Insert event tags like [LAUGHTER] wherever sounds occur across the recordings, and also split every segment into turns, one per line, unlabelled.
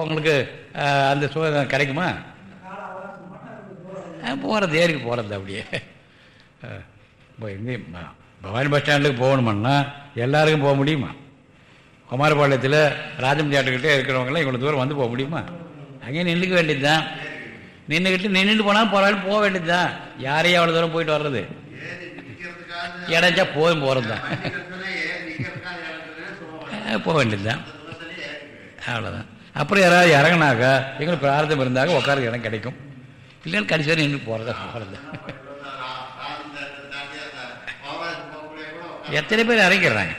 அவங்களுக்கு அந்த சுகம் கிடைக்குமா? போகிறது ஏரிக்கு போகிறது அப்படியே. இப்போ எங்கேயும் ப- பவானி பஸ் ஸ்டாண்டுக்கு போகணுமன்னா எல்லாருக்கும் போக முடியுமா? குமாரபாளையத்தில் ராஜம் தியேட்டர்கிட்ட இருக்கிறவங்களாம் இவ்வளோ தூரம் வந்து போக முடியுமா? அங்கேயே நின்றுக்க வேண்டியது தான் நின்றுக்கிட்டு நின்றுட்டு போனால் போகிறாலும் போக வேண்டியது தான் யாரையும் அவ்வளோ தூரம் போயிட்டு வர்றது? இடைச்சா போய் போகிறது தான் போக வேண்டியது தான் அவ்வளோதான் அப்புறம் யாராவது இறங்கினாக்க எங்களுக்கு பிரார்த்தம் இருந்தாக்க உட்கார இடம் கிடைக்கும். இல்லைன்னு கடைசி வரை நின்று போகிறதா போகிறது எத்தனை பேர் இறங்கிடுறாங்க?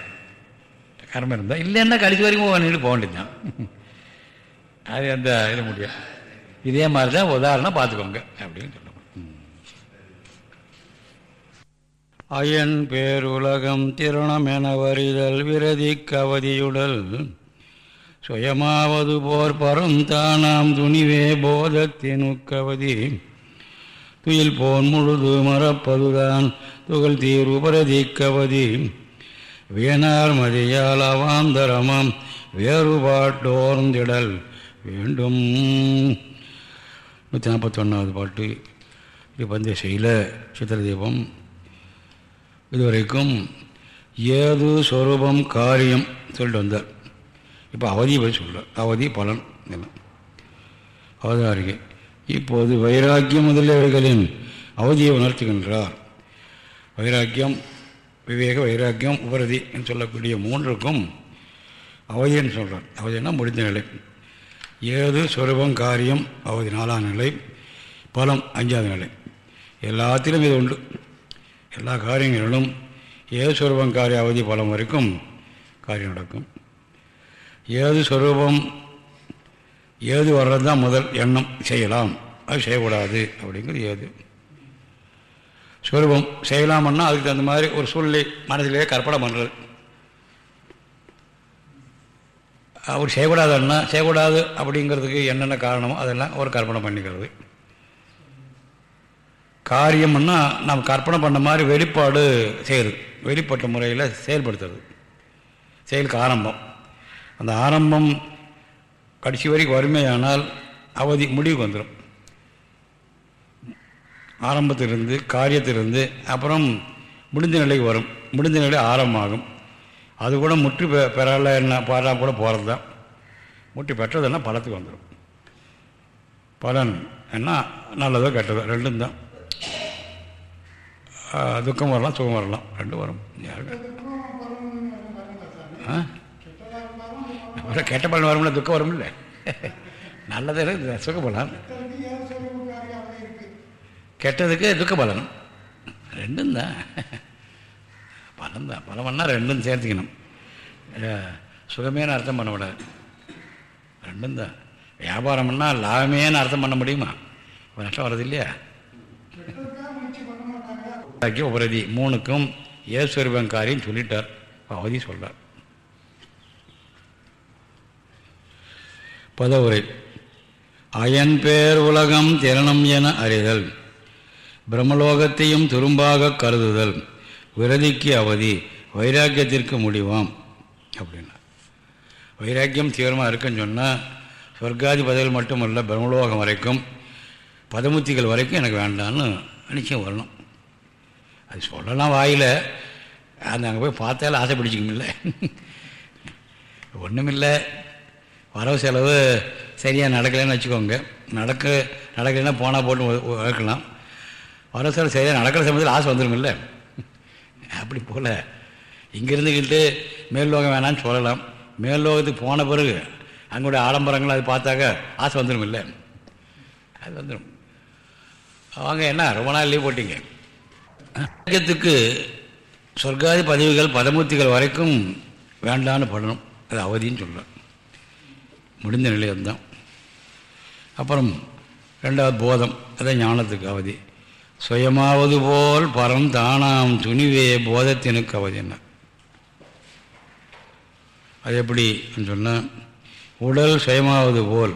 கர்மம் இருந்தால் இல்லைன்னா கடைசி வரைக்கும் நின்று போக வேண்டியது தான் அது அந்த இது முடியும் இதே மாதிரி தான் உதாரணம் பார்த்துக்கோங்க அப்படின்னு சொல்லுவோம்.
அயன் பேருலகம் திரணமென வரிதல் விரதி கவதியுடல் சுயமாவது போர் பருந்தானாம் துணிவே போதத்தின் உக்கவதி துயில் போன் முழுது மறப்பதுதான் துகள் தீர் உபரதி வீணார் மதியால் அவாந்தரமாம் வேறுபாட்டோர்ந்திடல் வேண்டும் நூற்றி நாற்பத்தொன்னாவது பாட்டு இது பந்தய செய்யல சித்திர இதுவரைக்கும் ஏது சொரூபம் காரியம் சொல்லிட்டு வந்தார் இப்போ அவதி பற்றி சொல்ல அவதி பலன் எல்லாம் அவதாரிகை. இப்போது வைராக்கியம் முதலியவர்களின் அவதியை உணர்த்துகின்றார். வைராக்கியம் விவேக வைராக்கியம் உபரதி என்று சொல்லக்கூடிய மூன்றுக்கும் அவதின்னு சொல்கிறார் அவதினா முடிந்த நிலை. ஏது சொரூபம் காரியம் அவதி நாலாம் நிலை. பலம் அஞ்சாவது நிலை. எல்லாத்திலும் இது உண்டு. எல்லா காரியங்களிலும் ஏது சொரூபம் காரிய அவதி பலம் வரைக்கும் காரியம் நடக்கும். ஏது சொரூபம் ஏது வர்றது தான் முதல் எண்ணம் செய்யலாம். அது செய்யக்கூடாது அப்படிங்கிறது ஏது. சொரூபம் செய்யலாம்னா அதுக்கு தகுந்த மாதிரி ஒரு சூழ்நிலை மனதிலேயே கற்பனை பண்ணுறது அவர் செய்யக்கூடாதுன்னா செய்யக்கூடாது அப்படிங்கிறதுக்கு என்னென்ன காரணமோ அதெல்லாம் ஒரு கற்பனை பண்ணிக்கிறது. காரியம்னா நாம் கற்பனை பண்ண மாதிரி வெளிப்பாடு செய்கிறது வெளிப்பட்ட முறையில் செயல்படுத்துறது. செயலுக்கு ஆரம்பம். அந்த ஆரம்பம் கடைசி வரைக்கும் வறுமையானால் அவதி முடிவுக்கு வந்துடும் ஆரம்பத்திலிருந்து காரியத்திலிருந்து அப்புறம் முடிந்த நிலைக்கு வரும். முடிந்த நிலை ஆரம்பமாகும். அது கூட முற்று பெ பெறலை என்ன பாரா கூட போகிறது தான் முற்றி பெற்றதுன்னா பலத்துக்கு வந்துடும் பலன் என்ன நல்லதோ கெட்டதோ ரெண்டும் தான். துக்கம் வரலாம் சுகம் வரலாம். ரெண்டும் வரும். யாருக்கு? ஆ? அப்புறம் கெட்ட பலன் வரும்ல துக்கம் வரும்ல? நல்லது இருக்கு, சுக பலன். கெட்டதுக்கு துக்க பலன். ரெண்டும் தான். பலம் தான். பலம்னா ரெண்டும் சேர்த்துக்கணும். அஹ், சுகமேன்னு அர்த்தம் பண்ணக்கூடாது ரெண்டும் தான். வியாபாரம்னா லாபமேன்னு அர்த்தம் பண்ண முடியுமா? நஷ்டம் வர்றது இல்லையா? உபரதி. மூணுக்கும் ஏஸ்வரபங்காரின்னு சொல்லிட்டார். அவதி சொல்கிறார் பதவுரை அயன் பேர் உலகம் திறனம் என அறிதல் பிரம்மலோகத்தையும் துரும்பாக கருதுதல் விரதிக்கு அவதி வைராக்கியத்திற்கு முடிவாம் அப்படின்னா. வைராக்கியம் தீவிரமாக இருக்குன்னு சொன்னால் சொர்க்காதி பதவிகள் மட்டுமல்ல பிரம்மலோகம் வரைக்கும் பதமுத்திகள் வரைக்கும் எனக்கு வேண்டான்னு நிச்சயம் வரணும். அது சொல்லலாம் வாயில் அந்த அங்கே போய் பார்த்தாலும் ஆசை பிடிச்சிக்கமில்ல ஒன்றுமில்லை வரவு செலவு சரியாக நடக்கலைன்னு வச்சுக்கோங்க. நடக்க நடக்கலைன்னா போனால் போட்டு வளர்க்கலாம். வரவு செலவு சரியாக நடக்கிற சமயத்தில் ஆசை வந்துடுமில்ல அப்படி போல் இங்கே இருந்துக்கிட்டு மேல் லோகம் வேணான்னு சொல்லலாம். மேல் லோகத்துக்கு போன பிறகு அங்களுடைய ஆடம்பரங்கள் அது பார்த்தாக்க ஆசை வந்துடும் இல்லை அது வந்துடும் அவங்க என்ன? ரொம்ப நாள் லீவ் போட்டீங்க. சொர்க்காதி பதவிகள் பதமூர்த்திகள் வரைக்கும் வேண்டான்னு பண்ணணும் அது அவதின்னு சொல்லலாம். முடிந்த நிலையம்தான் அப்புறம் ரெண்டாவது போதம் அதான் ஞானத்துக்கு அவதி. சுயமாவது போல் பரம் தானாம் துணிவே போதத்தினுக்கு அவதின்னா அது எப்படி சொன்னால் உடல் சுயமாவது போல்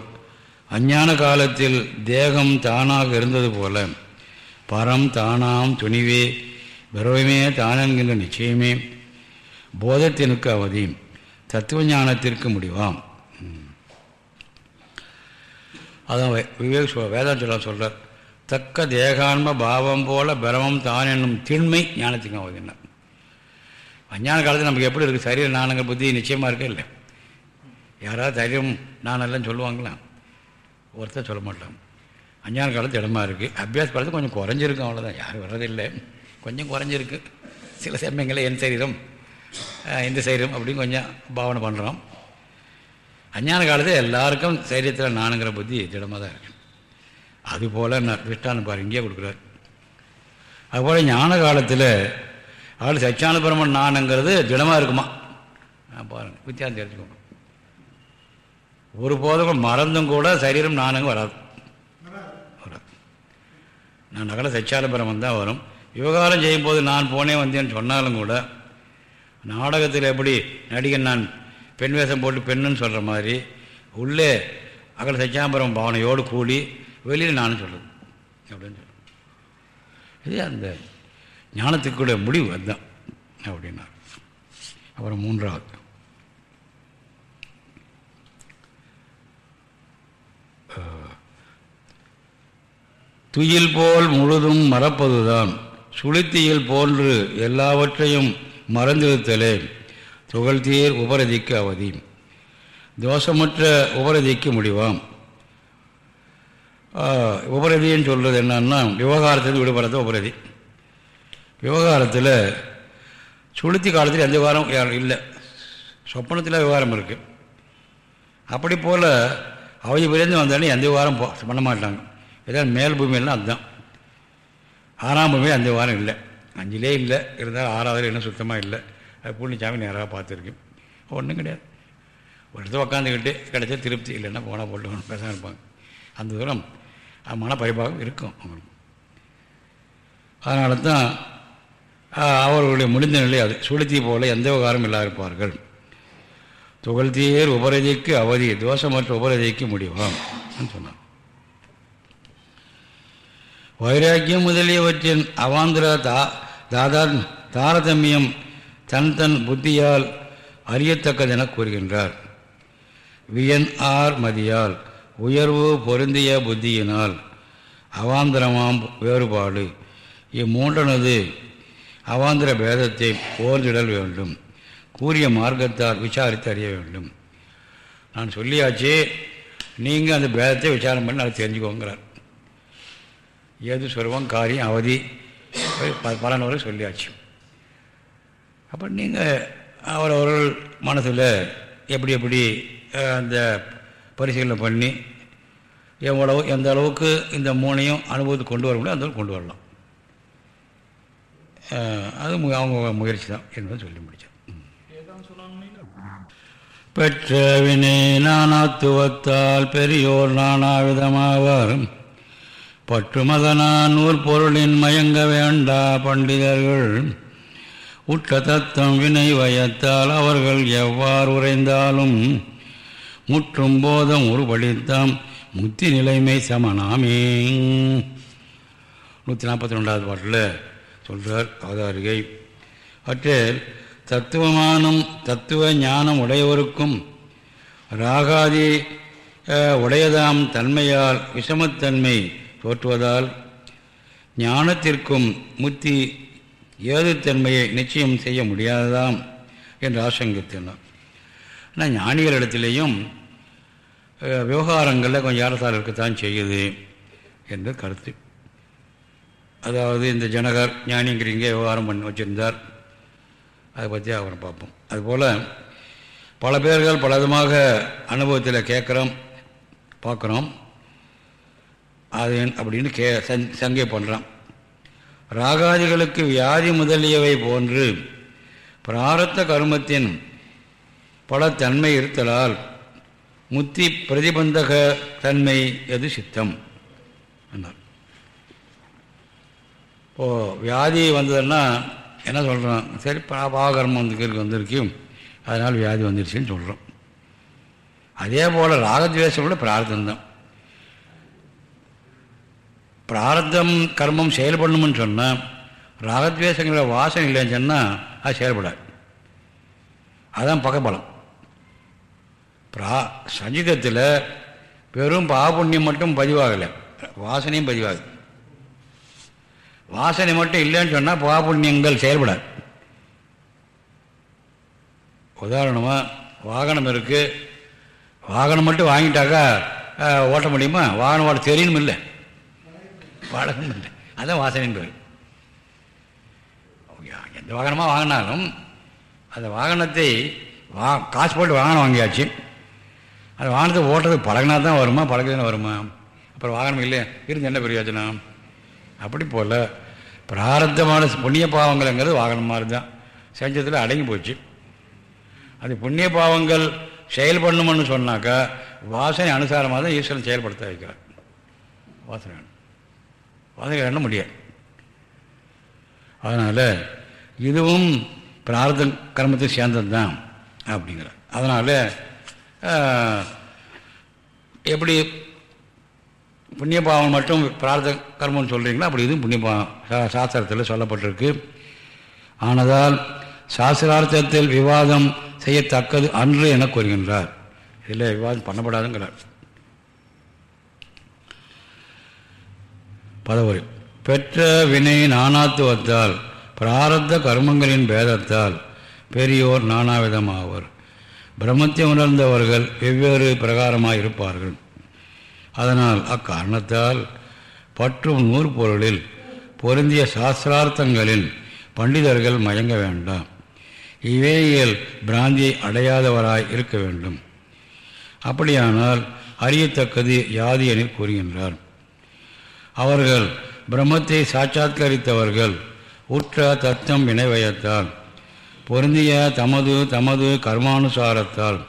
அஞ்ஞான காலத்தில் தேகம் தானாக இருந்தது போல பரம் தானாம் துணிவே விரவமே தானென்கின்ற நிச்சயமே போதத்தினுக்கு அவதி தத்துவ ஞானத்திற்கு முடிவாம். அதான் விவேக் வேதாச்சலம் சொல்கிறார் தக்க தேகான்ம பாவம் போல பிரமம் தான் என்னும் திண்மை ஞானத்துக்கு அவதினார் அஞ்ஞான காலத்தில் நமக்கு எப்படி இருக்குது சரீர நாணங்கள் புத்தி நிச்சயமாக இருக்கே இல்லை யாராவது தரம் நான் எல்லாம் சொல்லுவாங்களா? ஒருத்தர் சொல்ல மாட்டோம் அஞ்ஞான காலத்து இடமா இருக்குது அபியாச காலத்து கொஞ்சம் குறைஞ்சிருக்கு அவ்வளோதான் யாரும் வர்றதில்லை. கொஞ்சம் குறைஞ்சிருக்கு. சில சமயங்களில் என் சரீரம் இந்த சரீரம் அப்படின்னு கொஞ்சம் பாவனை பண்ணுறோம் அஞ்ஞான காலத்தில் எல்லாருக்கும் சரீரத்தில் நானுங்கிற புத்தி திடமாக தான் இருக்கு. அதுபோல் நான் திருஷ்டாந்தம் பாரு இங்கேயே கொடுக்குறாரு. அதுபோல் ஞான காலத்தில் அவள் சச்சான பிரம்மன் நானுங்கிறது திடமாக இருக்குமா? பாருங்கள் வித்தியாசம் தெரிஞ்சுக்கோங்க. ஒரு போதும் மறந்தும் கூட சரீரம் நானுங்க வராது. வராது. நான் நகல சச்சால தான் வரும். விவகாரம் செய்யும்போது நான் போனே வந்தேன்னு சொன்னாலும் கூட நாடகத்தில் எப்படி நடிகன் நான் பெண் வேஷம் போட்டு பெண்ணுன்னு சொல்கிற மாதிரி உள்ளே அகல சச்சாம்பரம் பாவனையோடு கூடி வெளியில் நானும் சொல்லுது அப்படின்னு சொல்லுவேன் இது அந்த ஞானத்துக்குடைய முடிவு அதுதான் அப்படின்னா அப்புறம் மூன்றாவது. துயில் போல் முழுதும் மறப்பதுதான். சுளுத்தியில் போன்று எல்லாவற்றையும் மறந்திருத்தலே. துகழ்தீர் உபரதிக்கு அவதி. தோஷமற்ற உபரதிக்கு முடிவாம். உபரதின்னு சொல்கிறது என்னன்னா விவகாரத்தில் விடுபடுறது உபரதி. விவகாரத்தில் சுளுத்தி காலத்தில் எந்த விவகாரம் இல்லை. சொப்பனத்தில் விவகாரம் இருக்குது அப்படி போல் அவதி பிறந்து வந்தாலும் எந்த விவகாரம் பண்ண மாட்டாங்க. ஏதாவது மேல் பூமியெல்லாம் அதுதான். ஆறாம் பூமியில் அந்த விவகாரம் இல்லை. அஞ்சிலே இல்லை. இருந்தாலும் ஆறாவது இன்னும் சுத்தமாக இல்லை. பூர்ணிச்சாமி நேராக பார்த்துருக்கேன். ஒன்றும் கிடையாது. ஒரு இடத்துல உக்காந்துக்கிட்டு கிடைச்சா திருப்தி இல்லைன்னா போனால் போட்டு பேசாமல் இருப்பாங்க. அந்த தூரம் மன பரிபாகம் இருக்கும் அவங்களுக்கு. அதனால தான் அவர்களுடைய முடிந்த நிலை அது. சுளுத்தி போல எந்த விவகாரம் இல்லாதிருப்பார்கள். இருப்பார்கள் துகழ்த்தீர் உபரதிக்கு அவதி தோஷமற்ற உபரதிக்கு முடிவாம் சொன்னார். வைராக்கியம் முதலியவற்றின் அவாந்திர தா தாதா தாரதமியம் தன் தன் புத்தியால் அறியத்தக்கதென கூறுகின்றார். வியன் ஆர் மதியால் உயர்வு பொருந்திய புத்தியினால் அவாந்திரமாம் வேறுபாடு. இம்மூன்றனது அவாந்திர பேதத்தை ஓர்ந்திடல் வேண்டும். கூறிய மார்க்கத்தால் விசாரித்து அறிய வேண்டும். நான் சொல்லியாச்சு நீங்கள் அந்த பேதத்தை விசாரம் பண்ணி அதை தெரிஞ்சுக்கோங்கிறார். ஏது சொல்லுவோம் காரியம் அவதி பலன் வரை சொல்லியாச்சு. அப்போ நீங்கள் அவரவர்கள் மனசில் எப்படி எப்படி அந்த பரிசீலனை பண்ணி எவ்வளவு எந்த அளவுக்கு இந்த மூணையும் அனுபவத்துக்கு கொண்டு வர முடியும் அந்த கொண்டு வரலாம். அது அவங்க முயற்சி தான் என்பதை சொல்லி முடித்தேன் பெற்ற வினை நானாத்துவத்தால் பெரியோர் நானாவிதமாவார் பற்று மதனான் நூல் பொருளின் மயங்க வேண்டா பண்டிதர்கள் உட்கதத்தம் வினை வயத்தால் அவர்கள் எவ்வாறு உறைந்தாலும்? முற்றும் போதம் உருபடித்தாம் முத்தி நிலைமை சமனாமே. நூற்றி நாற்பத்தி ரெண்டாவது பாட்டில் சொல்கிறார் அவதாரிகை அவற்றில் தத்துவமானம் தத்துவ ஞானம் உடையவருக்கும் ராகாதி உடையதாம் தன்மையால் விஷமத்தன்மை தோற்றுவதால் ஞானத்திற்கும் முத்தி ஏதுத்தன்மையை நிச்சயம் செய்ய முடியாததாம் என்று ஆசங்கித்தனர். ஆனால் ஞானிகள் இடத்துலையும் விவகாரங்களில் கொஞ்சம் ஏறத்தால் இருக்கத்தான் செய்யுது என்று கருத்து. அதாவது இந்த ஜனகர் ஞானிங்கிறீங்க விவகாரம் பண்ணி வச்சுருந்தார். அதை பற்றி அவரை பார்ப்போம். அதுபோல் பல பேர்கள் பல விதமாக அனுபவத்தில் கேட்குறோம் பார்க்குறோம். அது அப்படின்னு கே சங் சங்கை பண்ணுறான் ராகாதிகளுக்கு வியாதி முதலியவை போன்று பிராரத்த கருமத்தின் பல தன்மை இருத்தலால் முத்தி பிரதிபந்தக தன்மை எது சித்தம்? என்றார். இப்போது வியாதி வந்ததுன்னா என்ன சொல்கிறோம் சரி பாகர்மம் வந்து வந்திருக்கு. அதனால் வியாதி வந்துருச்சுன்னு சொல்கிறோம் அதே போல் ராகத்வேஷம் கூட பிரார்த்தம் பிரார்த்தம் கர்மம் செயல்படணும்னு சொன்னால் ராகத்வேஷங்கிற வாசனை இல்லைன்னு சொன்னால் அது செயல்படாது. அதுதான் பக்கபலம் பிரா சஞ்சிதத்தில் வெறும் பாபுண்ணியம் மட்டும் பதிவாகலை. வாசனையும் பதிவாகுது. வாசனை மட்டும் இல்லைன்னு சொன்னால் பாபுண்ணியங்கள் செயல்படாது. உதாரணமாக வாகனம் இருக்குது வாகனம் மட்டும் வாங்கிட்டாக்கா ஓட்ட முடியுமா? வாகனம் ஓட்ட தெரியணும் இல்லை பழகம் இல்லை அதான் வாசனைன்னு பேர். எந்த வாகனமாக வாங்கினாலும் அந்த வாகனத்தை வா காசு போட்டு வாகனம் வாங்கியாச்சு. அந்த வாகனத்தை ஓட்டுறது பழகினா தான் வருமா பழகுதுன்னு வருமா? அப்புறம் வாகனம் இல்லை இருந்து என்ன பிரயோஜனம்? அப்படி போல் பிராரத்தமான புண்ணிய பாவங்கள்ங்கிறது வாகனம் மாதிரி தான் செஞ்சதில் அடங்கி போச்சு. அது புண்ணிய பாவங்கள் செயல் பண்ணுமென்னு சொன்னாக்கா வாசனை அனுசாரமாக தான் ஈஸ்வரன் செயல்படுத்த வைக்கிறார். வாசனை வேணும். எண்ண முடியாது. அதனால் இதுவும் பிரார்த்த கர்மத்தை சேர்ந்தது தான் அப்படிங்கிறார். அதனால் எப்படி புண்ணியபாவம் மட்டும் பிரார்த்த கர்மம்னு சொல்கிறீங்களோ அப்படி இதுவும் புண்ணியபாவம் சா- சாஸ்திரத்தில் சொல்லப்பட்டிருக்கு. ஆனதால் சாஸ்திரார்த்தத்தில் விவாதம் செய்யத்தக்கது அன்று என கூறுகின்றார். இதில் விவாதம் பண்ணப்படாதுங்கிறார். பதவுரை பெற்ற வினை நானாத்துவத்தால் பிராரத்த கர்மங்களின் பேதத்தால் பெரியோர் நானாவிதமாவர். பிரம்மத்தை உணர்ந்தவர்கள் வெவ்வேறு பிரகாரமாக இருப்பார்கள்? அதனால் அக்காரணத்தால் பற்றும் நூற்பொருளில் பொருந்திய சாஸ்திரார்த்தங்களில் பண்டிதர்கள் மயங்க வேண்டாம். இவையில் பிராந்தியை அடையாதவராய் இருக்க வேண்டும். அப்படியானால் அறியத்தக்கது யாது என கூறுகின்றார். அவர்கள் பிரம்மத்தை சாட்சாத்கரித்தவர்கள். உற்ற தத்தம் வினைவயத்தால் பொருந்திய தமது தமது கர்மானுசாரத்தால்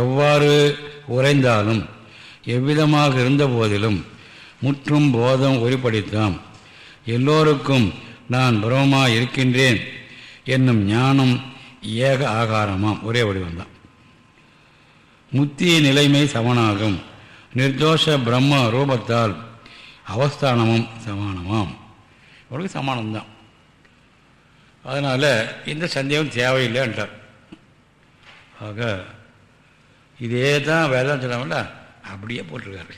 எவ்வாறு உறைந்தாலும் எவ்விதமாக இருந்த போதிலும் முற்றும் போதம் உருப்படித்தாம் எல்லோருக்கும் நான் பிரமமா இருக்கின்றேன் என்னும் ஞானம் ஏக ஆகாரமாம். ஒரே வடிவம்தான் முத்திய நிலைமை சமனாகும். நிர்தோஷ பிரம்ம ரூபத்தால் அவஸ்தானமும் சமானமாம். அவளுக்கு சமானம்தான். அதனால் இந்த சந்தேகம் தேவையில்லைன்றார் ஆக இதே தான் வேதம் சொல்லாமல அப்படியே போட்டிருக்காரு.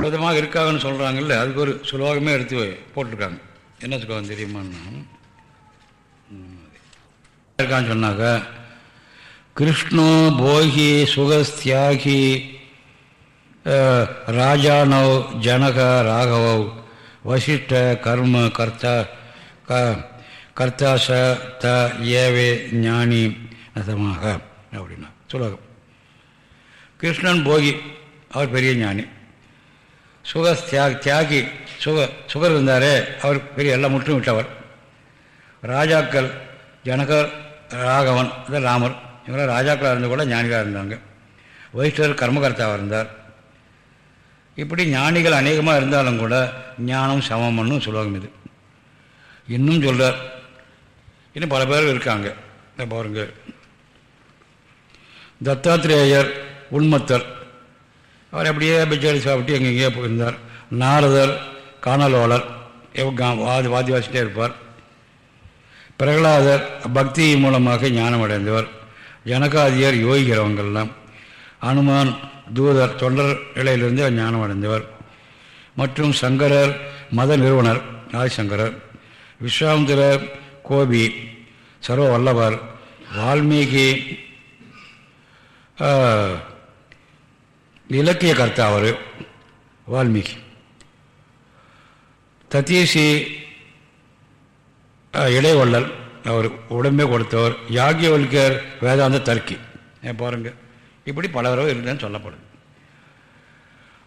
விதமாக இருக்காங்கன்னு சொல்கிறாங்கல்ல அதுக்கு ஒரு சுலோகமே எடுத்து போட்டிருக்காங்க. என்ன சுலோகம் தெரியுமான்னா இருக்கான்னு சொன்னாக்க கிருஷ்ணோ போகி சுகஸ்தியாகி ராஜானவ் ஜனக ராகவவ் வசிஷ்ட கர்ம கர்த்தா க கர்த்தாச த ஏவே ஞானி நசமாக அப்படின்னா சுலோகம். கிருஷ்ணன் போகி அவர் பெரிய ஞானி. சுக தியாக் தியாகி சுக சுகர் இருந்தாரே அவர் பெரிய எல்லாம் முற்றும் விட்டவர். ராஜாக்கள் ஜனகர் ராகவன் அது ராமர். இவங்களாம் ராஜாக்களாக இருந்து கூட ஞானிகளாக இருந்தாங்க. வைஷ்ணவர் கர்மகர்த்தாவாக இருந்தார். இப்படி ஞானிகள் அநேகமாக இருந்தாலும் கூட ஞானம் சமம்னு சொல்லுவாங்க இது. இன்னும் சொல்கிறார் இன்னும் பல பேர் இருக்காங்க. இந்த பாருங்க. தத்தாத்திரேயர் உண்மத்தர் அவர் அப்படியே பிச்சாரி சாப்பிட்டு எங்கெங்கேயோ போயிருந்தார். நாரதர் காணலோளர் வாதி வாதி வாசிட்டே இருப்பார். பிரகலாதர் பக்தி மூலமாக ஞானம் அடைந்தவர் ஜனகாதியர் யோகிக்கிறவங்கள்லாம். அனுமான் தூதர் தொண்டர் நிலையிலிருந்து அவர் ஞானம் அடைந்தவர் மற்றும் சங்கரர் மத நிறுவனர் ஆதிசங்கரர் விஸ்வாமித்திரர் கோபி சர்வ வல்லவர் வால்மீகி இலக்கிய கர்த்தா அவர் வால்மீகி. தத்தீசி இடைவள்ளல். அவர் உடம்பே கொடுத்தவர். யாகியவல்கர் வேதாந்த தர்க்கி. ஏன் பாருங்க. இப்படி பலவரவு இருந்தேன்னு சொல்லப்படுது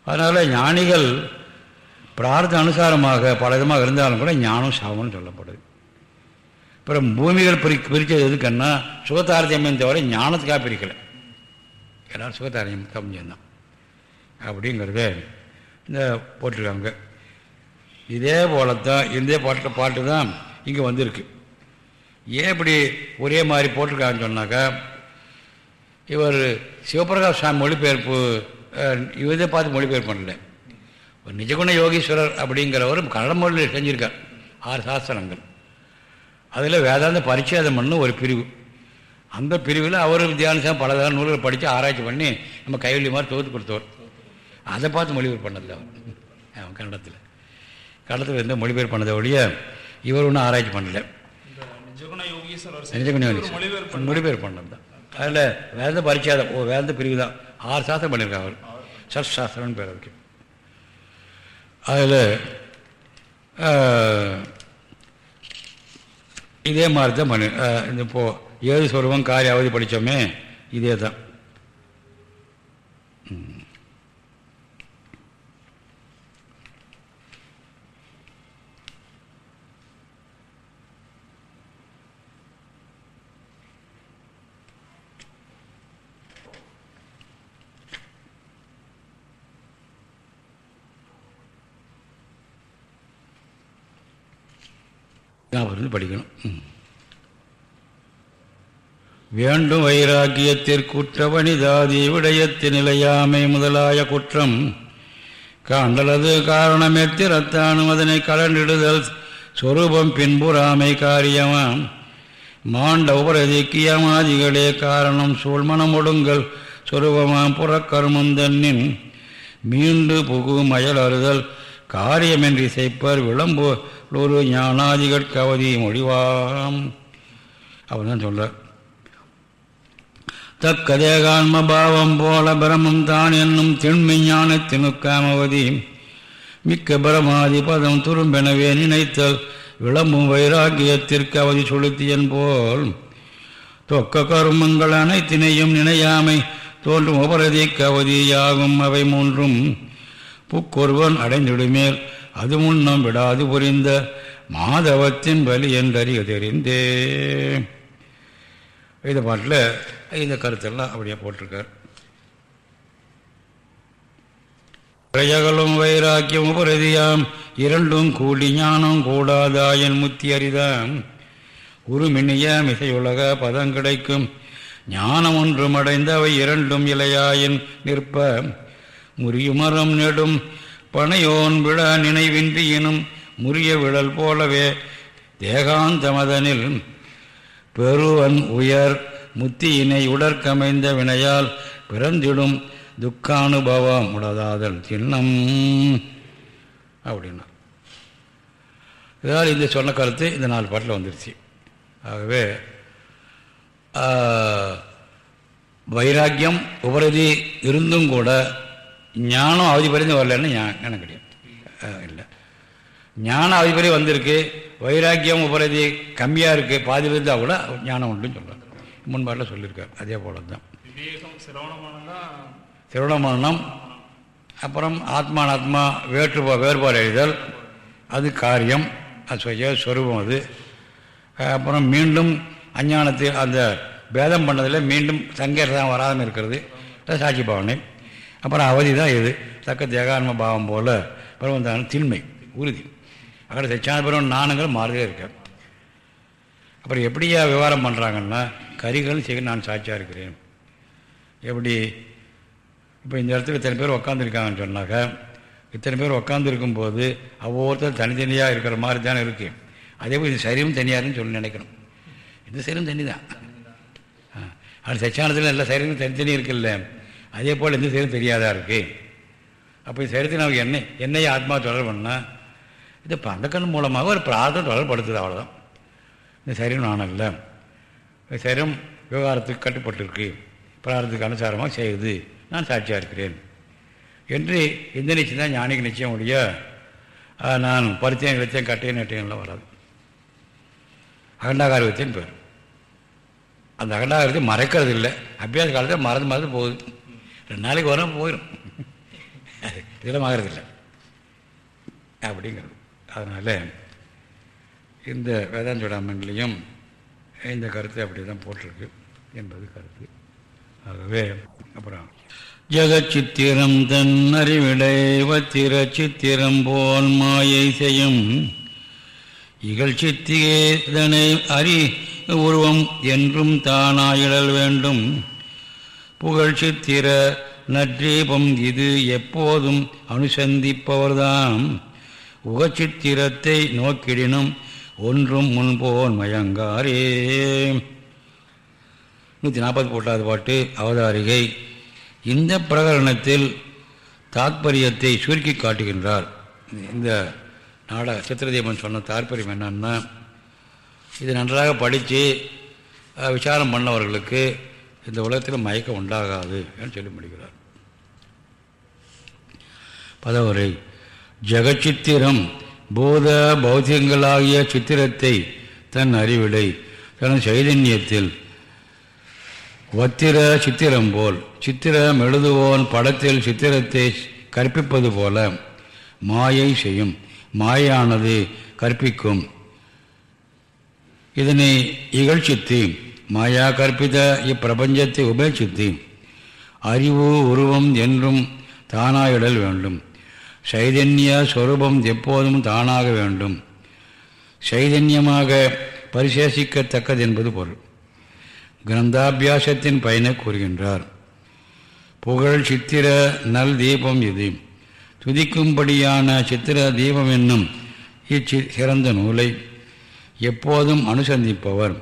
அதனால் ஞானிகள் பிரார்த்த அனுசாரமாக பல விதமாக இருந்தாலும் கூட ஞானம் சாபம்னு சொல்லப்படுது அப்புறம் பூமிகள் பிரி பிரித்தது எதுக்குன்னா சுகதாரத்தியமே தவிர ஞானத்துக்காக பிரிக்கலை. எல்லாரும் சுகதாரியம் கம்மியந்தான். அப்படிங்கிறத இந்த போட்டிருக்காங்க. இதே போல தான் இதே பாட்டு பாட்டு தான் இங்கே வந்திருக்கு. ஏன் இப்படி ஒரே மாதிரி போட்டிருக்காங்கன்னு சொன்னாக்கா இவர் சிவபிரகாஷ் சாமி மொழிபெயர்ப்பு அஹ், பார்த்து மொழிபெயர்ப்பு பண்ணல. ஒரு நிஜகுண யோகீஸ்வரர் அப்படிங்கிறவர் கன்னட மொழியில் ஆறு சாஸ்திரங்கள். அதில் வேதாந்த பரிச்சேதம் பண்ணு ஒரு பிரிவு. அந்த பிரிவில் அவர் தியானசம் பல நூல்கள் படித்து ஆராய்ச்சி பண்ணி நம்ம கைவெளி மாதிரி தொகுத்து கொடுத்தவர். அதை பார்த்து மொழிபெயர்ப்பு பண்ணதில்லை அவர். அவன் கன்னடத்தில். கன்னடத்தில் இருந்து மொழிபெயர்ப்பு பண்ணதை ஒழிய இவர் ஒன்றும் ஆராய்ச்சி பண்ணல.
இந்த நிஜகுண யோகீஸ்வரர்
நிஜகுண
ஒரு மொழிபெயர்ப்பு
மொழிபெயர்ப்பு பண்ணது தான். அதில் வேத பரிச்சேதம் ஓ வேத பிரிவு தான். ஆறு சாஸ்திரம் பண்ணியிருக்காங்க அவர். சத் சாஸ்திரம்னு பேர் அதுக்கு அதில் இதே மாதிரி தான் பண்ணி இந்த இப்போ ஏது சொருவம் காரிய அவதி படித்தோமே இதே தான். ஞாபகம் இருந்து படிக்கணும் வேண்டும் வைராக்கியத்திற்குற்றவனிதாதி விடயத்து நிலையாமை முதலாய குற்றம். காண்டலது காரணமெத்திரத்தானும் அதனை கலண்டிடுதல் சொரூபம் பின்புறாமை காரியமாம். மாண்ட உபரதிக்கியமாதிகளே காரணம் சூழ்மனம் ஒடுங்கள் சொரூபமாம் புறக்கர்மந்தன்னின். மீண்டு புகு மயல் அறுதல் காரியமின்றி இசைப்பர் விளம்பு ஒரு ஞானாதிகள் கவதி மொழிவாம். அப்படின்னு தான் சொல்ற தக்க தேகான்ம பாவம் போல பிரமம் தான் என்னும் திண்மை ஞானத்தினுக்காமவதி மிக்க பிரமாதி பதம் துரும்பெனவே நினைத்தல் விளம்பும் வைராக்கியத்திற்கு அவதி செலுத்தியன் போல். தொக்க கருமங்கள் அனைத்தினையும் நினையாமை தோன்றும் உபரதிக்கு அவதியாகும் அவை மூன்றும். புக்கொருவன் அடைந்திடுமேல் அது முன்னம் விடாது புரிந்த மாதவத்தின் பலி என்றறிய தெரிந்தே இந்த பாட்டில் இந்த கருத்தெல்லாம் அப்படியே போட்டிருக்கார். பிரஜகளும் வைராக்கியம் உபரதியாம் இரண்டும் கூடி ஞானம் கூடாதாயின் முத்தி அரிதாம். உருமினிய மிசையுலக பதம் கிடைக்கும் ஞானம் ஒன்றும் அடைந்தவை இரண்டும் இலையாயின் நிற்ப. முறியுமரம் நெடும் பனையோன் விழ நினைவின்றியினும் முறிய விழல் போலவே தேகாந்தமதனில் பெருவன் உயர் முத்தியினை உடற்கமைந்த வினையால் பிறந்திடும் துக்கானுபவம் உடதாதல் சின்னம் அப்படின்னா. இதால் இந்த சொன்ன கருத்து இந்த நாலு பாட்டில் வந்துருச்சு. ஆகவே வைராக்கியம் உபரதி இருந்தும் கூட ஞானம் அவதி பறிந்து வரலன்னு ஞானம் கிடையாது. இல்லை. ஞானம் அவதி பறி வந்திருக்கு. வைராக்கியம் உபரதி கம்மியாக இருக்குது பாதியில் இருந்தால் கூட ஞானம் உண்டுன்னு சொல்கிறாங்க முன்பாட்டில் சொல்லியிருக்காரு. அதே போல தான் திருவண்ணமரணம் அப்புறம் ஆத்மானாத்மா வேற்று வேறுபாடு எழுதல் அது காரியம் அது சுய ஸ்வரூபம் அது. அப்புறம் மீண்டும் அஞ்ஞானத்தில் அந்த பேதம் பண்ணதில் மீண்டும் சங்கேரம் வராமல் இருக்கிறது. சாட்சி பாவனை. அப்புறம் அவதி தான் எது தக்க தேகான்ம பாவம் போல் பிரபந்தான திண்மை உறுதி. அப்புறம் சச்சாந்தபுரம் நாணங்கள் மாறுதே இருக்கேன் அப்புறம் எப்படியா விவகாரம் பண்ணுறாங்கன்னா கரிகள் சரி நான் சாட்சியாக இருக்கிறேன். எப்படி? இப்போ இந்த இடத்துல இத்தனை பேர் உக்காந்துருக்காங்கன்னு சொன்னாக்க இத்தனை பேர் உக்காந்துருக்கும் போது ஒவ்வொருத்தர் தனித்தனியாக இருக்கிற மாதிரி தானே இருக்குது அதே போல் இது சரீரம் தனியாருன்னு சொல்லி நினைக்கணும். இந்த சரீரம் தனி தான் அது சச்சானத்தில் எல்லா சரீரம் தனித்தனி இருக்குல்ல. அதே போல் எந்த செயலும் தெரியாதா இருக்குது அப்போ இந்த நமக்கு என்ன என்னைய ஆத்மா தொடர் பண்ணால் இது பந்தக்கண் மூலமாக ஒரு பிரார்த்தம் தொடர்படுத்துது அவ்வளோதான் இந்த சரீரம் நான் இல்லை சரீரம் விவகாரத்துக்கு கட்டுப்பட்டிருக்கு. பிரார்த்தத்துக்கு அனுசாரமாக செய்யுது. நான் சாட்சியாக இருக்கிறேன். என்று எந்த நிச்சயம் தான் ஞானிக்கு நிச்சயம் உடைய நான் பரிச்சயம் வச்சேன் கட்டையன் நெட்டையெல்லாம் வராது. அகண்டாகார வித்தியன் பேர். அந்த அகண்டாகாரத்தை மறைக்கிறது இல்லை அபியாச காலத்தில் மறந்து மறந்து போகுது. ரெண்டு நாளைக்கு வரும் போயிடும் இதெல்லாம் ஆகிறது அப்படிங்கிறது. அதனால் இந்த வேதாந்தோடாமங்களையும் இந்த கருத்து அப்படி தான் போட்டிருக்கு என்பது கருத்து. ஆகவே அப்புறம் ஜெகச்சித்திரம் தன் அறிவிடைவத்திர சித்திரம் போல் மாயை செய்யும் இகழ் அறி உருவம் என்றும் தானாயிடல் வேண்டும். புகழ்ச்சி திற நற்றீபம் இது எப்போதும் அனுசந்திப்பவர்தாம். உகச்சித்திரத்தை நோக்கிடினும் ஒன்றும் முன்போன் மயங்காரே. நூற்றி நாற்பத்தி போட்டாவது பாட்டு அவதாரிகை. இந்த பிரகரணத்தில் தாத்பரியத்தை சுருக்கி காட்டுகின்றார். இந்த நாட சித்திரதீபன் சொன்ன தாற்பயம் என்னன்னா இது நன்றாக படித்து விசாரம் பண்ணவர்களுக்கு இந்த உலகத்தில் மயக்கம் உண்டாகாது என்று சொல்லி முடிகிறார் பதவுரை ஜெகச்சித்திரம் பூத பௌத்தியங்களாகிய சித்திரத்தை தன் அறிவிடை. தன் சைதன்யத்தில் வத்திர சித்திரம் போல் சித்திரம் எழுதுவோன் படத்தில் சித்திரத்தை கற்பிப்பது போல மாயை செய்யும். மாயானது கற்பிக்கும். இதனை இகழ்ச்சித்து மாயா கற்பித இப்பிரபஞ்சத்தை உபேட்சித்து அறிவு உருவம் என்றும் தானாயிடல் வேண்டும். சைதன்ய சொரூபம் எப்போதும் தானாக வேண்டும். சைதன்யமாக பரிசேஷிக்கத்தக்கது என்பது பொருள். கிரந்தாபியாசத்தின் பயனை கூறுகின்றார். புகழ் சித்திர நல் தீபம் இது. துதிக்கும்படியான சித்திர தீபம் என்னும் இச்சி சிறந்த நூலை எப்போதும் அனுசந்திப்பவர்.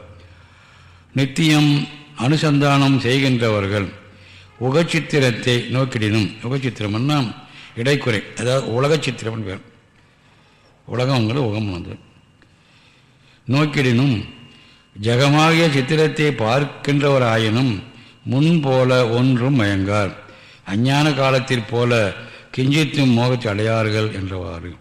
நித்தியம் அனுசந்தானம் செய்கின்றவர்கள். உகச்சித்திரத்தை நோக்கிடினும் உகச்சித்திரம்னா இடைக்குறை அதாவது உலக சித்திரம்னு பேர் உலகங்கிறது உகம் வந்து. நோக்கிடினும் ஜகமாகிய சித்திரத்தை பார்க்கின்றவராயினும் முன் போல ஒன்றும் மயங்கார். அஞ்ஞான காலத்திற் போல கிஞ்சித்தும் மோகத்தை அடையார்கள் என்றவாறு.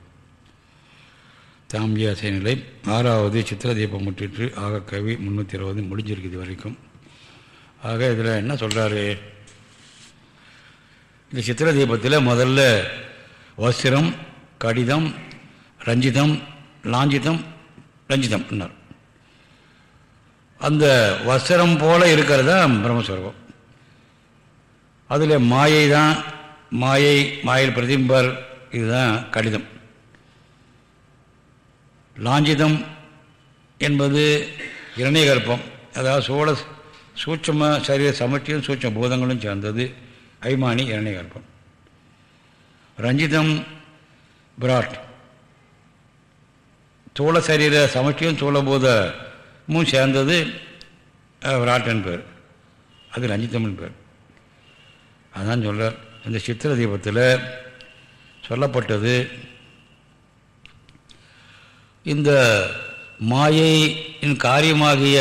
தாம்பியாசை நிலை ஆறாவது சித்திர தீபம் முற்றிற்று. ஆக கவி முந்நூற்றி இருபது முடிஞ்சிருக்குது வரைக்கும். ஆக இதில் என்ன சொல்கிறாரு இந்த சித்திர தீபத்தில் முதல்ல வஸ்திரம் கடிதம் ரஞ்சிதம் லாஞ்சிதம் ரஞ்சிதம் அந்த வஸ்திரம் போல இருக்கிறது தான் பிரம்மஸ்வரூபம். அதில் மாயை தான் மாயை மாயில் பிரதிம்பர் இதுதான் கடிதம். லாஞ்சிதம் என்பது இரணிகற்பம் அதாவது சோழ சூட்சம சரீர சமர்த்தியும் சூட்சம பூதங்களும் சேர்ந்தது ஐமானி இரணிகற்பம் ரஞ்சிதம் பிராட். தோள சரீர சமஷ்டியும் சோழபூதமும் சேர்ந்தது விராட்டன் பேர். அது ரஞ்சிதம்னு பேர். அதான் சொல்கிறார் இந்த சித்திர தீபத்தில் சொல்லப்பட்டது இந்த மாயையின் காரியமாகிய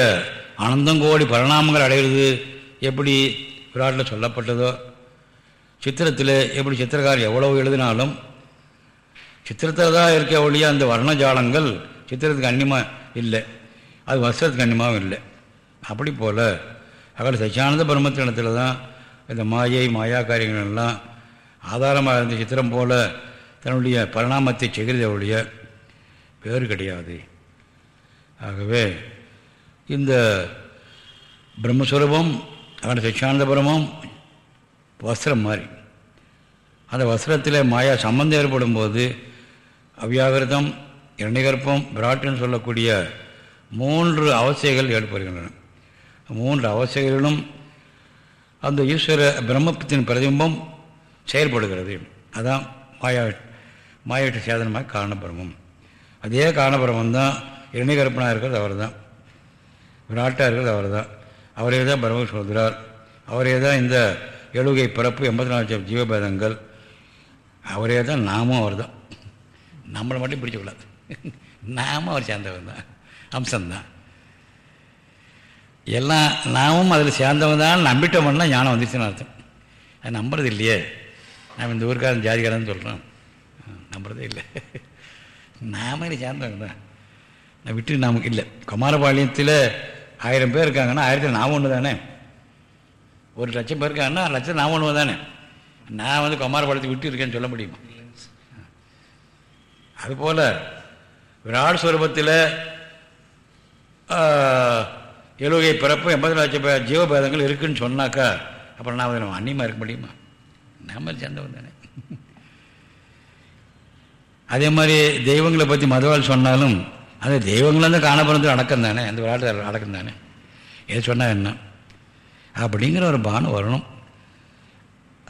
அனந்தங்கோடி பரிணாமங்கள் அடைகிறது எப்படி விராட்டில் சொல்லப்பட்டதோ சித்திரத்தில் எப்படி சித்திரக்காரர் எவ்வளவு எழுதினாலும் சித்திரத்தில் தான் இருக்க ஒழிய அந்த வர்ணஜாலங்கள் சித்திரத்துக்கு அன்னியமாக இல்லை. அது வஸ்திரத்துக்கு அன்னியமாகவும் இல்லை. அப்படி போல் அகல சச்சியானந்த பிரம்மத்தினத்தில் தான் இந்த மாயை மாயா காரியங்கள் எல்லாம் ஆதாரமாக இருந்த சித்திரம் போல் தன்னுடைய பரிணாமத்தை செய்கிறத ஒழிய வேறு கிடையாது. ஆகவே இந்த பிரம்மஸ்வரூபம் அவன் சச்சியானந்த பிரமம் வஸ்திரம் மாதிரி. அந்த வஸ்திரத்தில் மாயா சம்பந்தம் ஏற்படும் போது அவ்யாகிருதம் இரணிகற்பம் விராட்டுன்னு சொல்லக்கூடிய மூன்று அவசியங்கள் ஏற்படுகின்றன. மூன்று அவசியங்களும் அந்த ஈஸ்வர பிரம்மத்தின் பிரதிபிம்பம் செயல்படுகிறது. அதான் மாயா மாயாட்டு சேதனமாக காரணபிரமம் அதே காரணபிரமம் தான் இரணிகற்பனாக இருக்கிறது அவர் தான் விராட்டாக இருக்கிறது அவர் தான் அவரே தான் பிரம்ம சொல்கிறார் அவரே தான் இந்த எழுகை பிறப்பு எண்பத்தி நாலு லட்சம் ஜீவபேதங்கள். அவரே தான் நாமும் அவர் தான் நம்மளை மட்டும் பிடிச்சக்கூடாது நாமும் அவர் சேர்ந்தவன் தான். அம்சம்தான். எல்லாம் நாமும் அதில் சேர்ந்தவன் தான். நம்பிட்டோம்னா ஞானம் வந்துச்சுன்னு அர்த்தம். அது நம்புறது இல்லையே. நம்ம இந்த ஊருக்காரன் ஜாதிகாரன்னு சொல்கிறோம் நம்புறதே இல்லை. நாம இதில் சேர்ந்தவங்க தான் நான் விட்டு நமக்கு இல்லை. குமாரபாளையத்தில் ஆயிரம் பேர் இருக்காங்கன்னா ஆயிரத்தில் நான் ஒன்று தானே ஒரு லட்சம் பேர் இருக்காங்கன்னா லட்சம் நான் ஒன்று தானே நான் வந்து குமாரபாளையத்தை விட்டு இருக்கேன்னு சொல்ல முடியுமா? அதுபோல் விராட் ஸ்வரூபத்தில் எழுகை பிறப்பு எண்பது லட்சம் பேர் ஜீவபேதங்கள் இருக்குதுன்னு சொன்னாக்கா அப்புறம் நான் நம்ம அந்நியமாக இருக்க முடியுமா? நம்ம சேர்ந்தவன் தானே. அதே மாதிரி தெய்வங்களை பற்றி மதவாள் சொன்னாலும் அது தெய்வங்கள் தான் காணப்படுறது அடக்கம் தானே அந்த விளையாட்டு அடக்கம் தானே எது சொன்னால் என்ன? அப்படிங்கிற ஒரு பானம் வரணும்.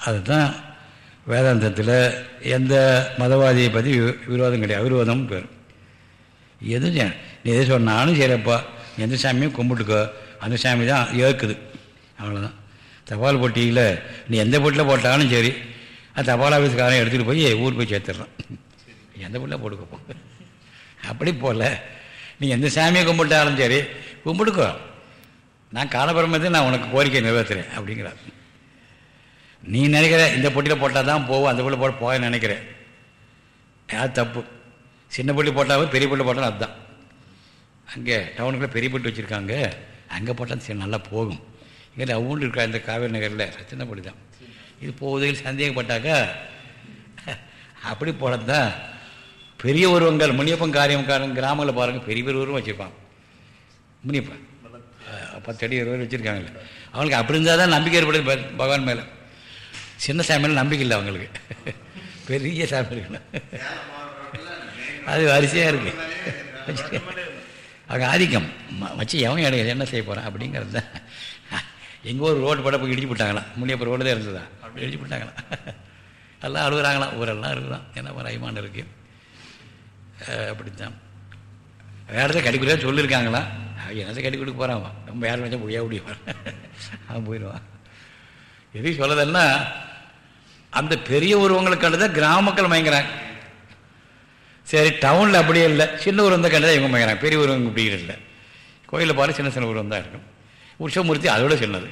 அதுதான் வேதாந்தத்தில் எந்த மதவாதியை பற்றி விரோதம் கிடையாது. அவிரோதம் பேர். எது செய்ய நீ எது சொன்னாலும் சரிப்பா. எந்த சாமியும் கும்பிட்டுக்கோ. அந்த சாமி தான் ஏற்குது அவ்வளோதான் தபால் பொட்டியில் நீ எந்த பொட்டியில் போட்டாலும் சரி அது தபால் ஆஃபீஸ்காரன் எடுத்துகிட்டு போய் ஊர் போய் சேர்த்துட்றான். எந்த பிள்ளை போட்டுக்கப்போ அப்படி போகல நீ எந்த சாமியை கும்பிட்டாலும் சரி கும்பிட்டுக்கோ. நான் காலபுரமே நான் உனக்கு கோரிக்கை நிறைவேற்றுறேன் அப்படிங்கிறார். நீ நினைக்கிற இந்த பொட்டியில் போட்டால் தான் போவோம் அந்த பொட்டியில் போட போக நினைக்கிறேன். அது தப்பு. சின்ன பொட்டி போட்டாலும் பெரிய பொட்டி போட்டாலும் அதுதான். அங்கே டவுனுக்குள்ளே பெரிய பொட்டி வச்சுருக்காங்க. அங்கே போட்டால் சரி நல்லா போகும். இங்கே அவ்வளோ இருக்கா இந்த காவேரி நகரில்? சின்ன பொட்டி தான் இது போவதில் சந்தேகப்பட்டாக்கா அப்படி போனது தான் பெரிய உருவங்கள் முனியப்பன் காரியம்காரன் கிராமங்களில் பாருங்கள் பெரிய பெரிய உருவம் வச்சுருப்பான். முனியப்பன். பத்து அடி இருபது வச்சுருக்காங்கல்ல. அவங்களுக்கு அப்படி இருந்தால் தான் நம்பிக்கை ஏற்படுது பகவான் மேலே. சின்ன சாமியில் நம்பிக்கை இல்லை அவங்களுக்கு. பெரிய சாமி இருக்கணும். அது வரிசையாக இருக்கு. அவங்க ஆதிக்கம். ம- வச்சு எவன் எனக்கு என்ன செய்ய போகிறான் அப்படிங்கிறது தான். எங்கே ஒரு ரோடு பட இடிச்சு போட்டாங்களாம் முனியப்பர் ரோடு தான் இருந்ததா? இடிச்சு போட்டாங்களாம் எல்லாம் அழுகுறாங்களாம். ஊரெல்லாம் இருக்குதான் என்ன ஒரு ஐமான் இருக்குது அப்படித்தான். வேறு எதாவது கொடுத்தா சொல்லியிருக்காங்களாம் அவன் என்னத்தை கடி கொடுக்க போகிறான் அவன்? ரொம்ப யாரும் வச்சா முடியா முடியும் அவன் போயிடுவான். எதுவும் சொல்லதெல்லாம் அந்த பெரிய உருவங்களை கண்டுதான் கிராம மக்கள் மயங்குறாங்க. சரி டவுனில் அப்படியே இல்லை. சின்ன உருவம் தான் கண்டுதான் இவங்க மயங்குறாங்க. பெரிய உருவம் இப்படி இல்லை. கோயிலில் பாரு சின்ன சின்ன உருவம் தான் இருக்கும். உற்சவமூர்த்தி அதோட சின்னது.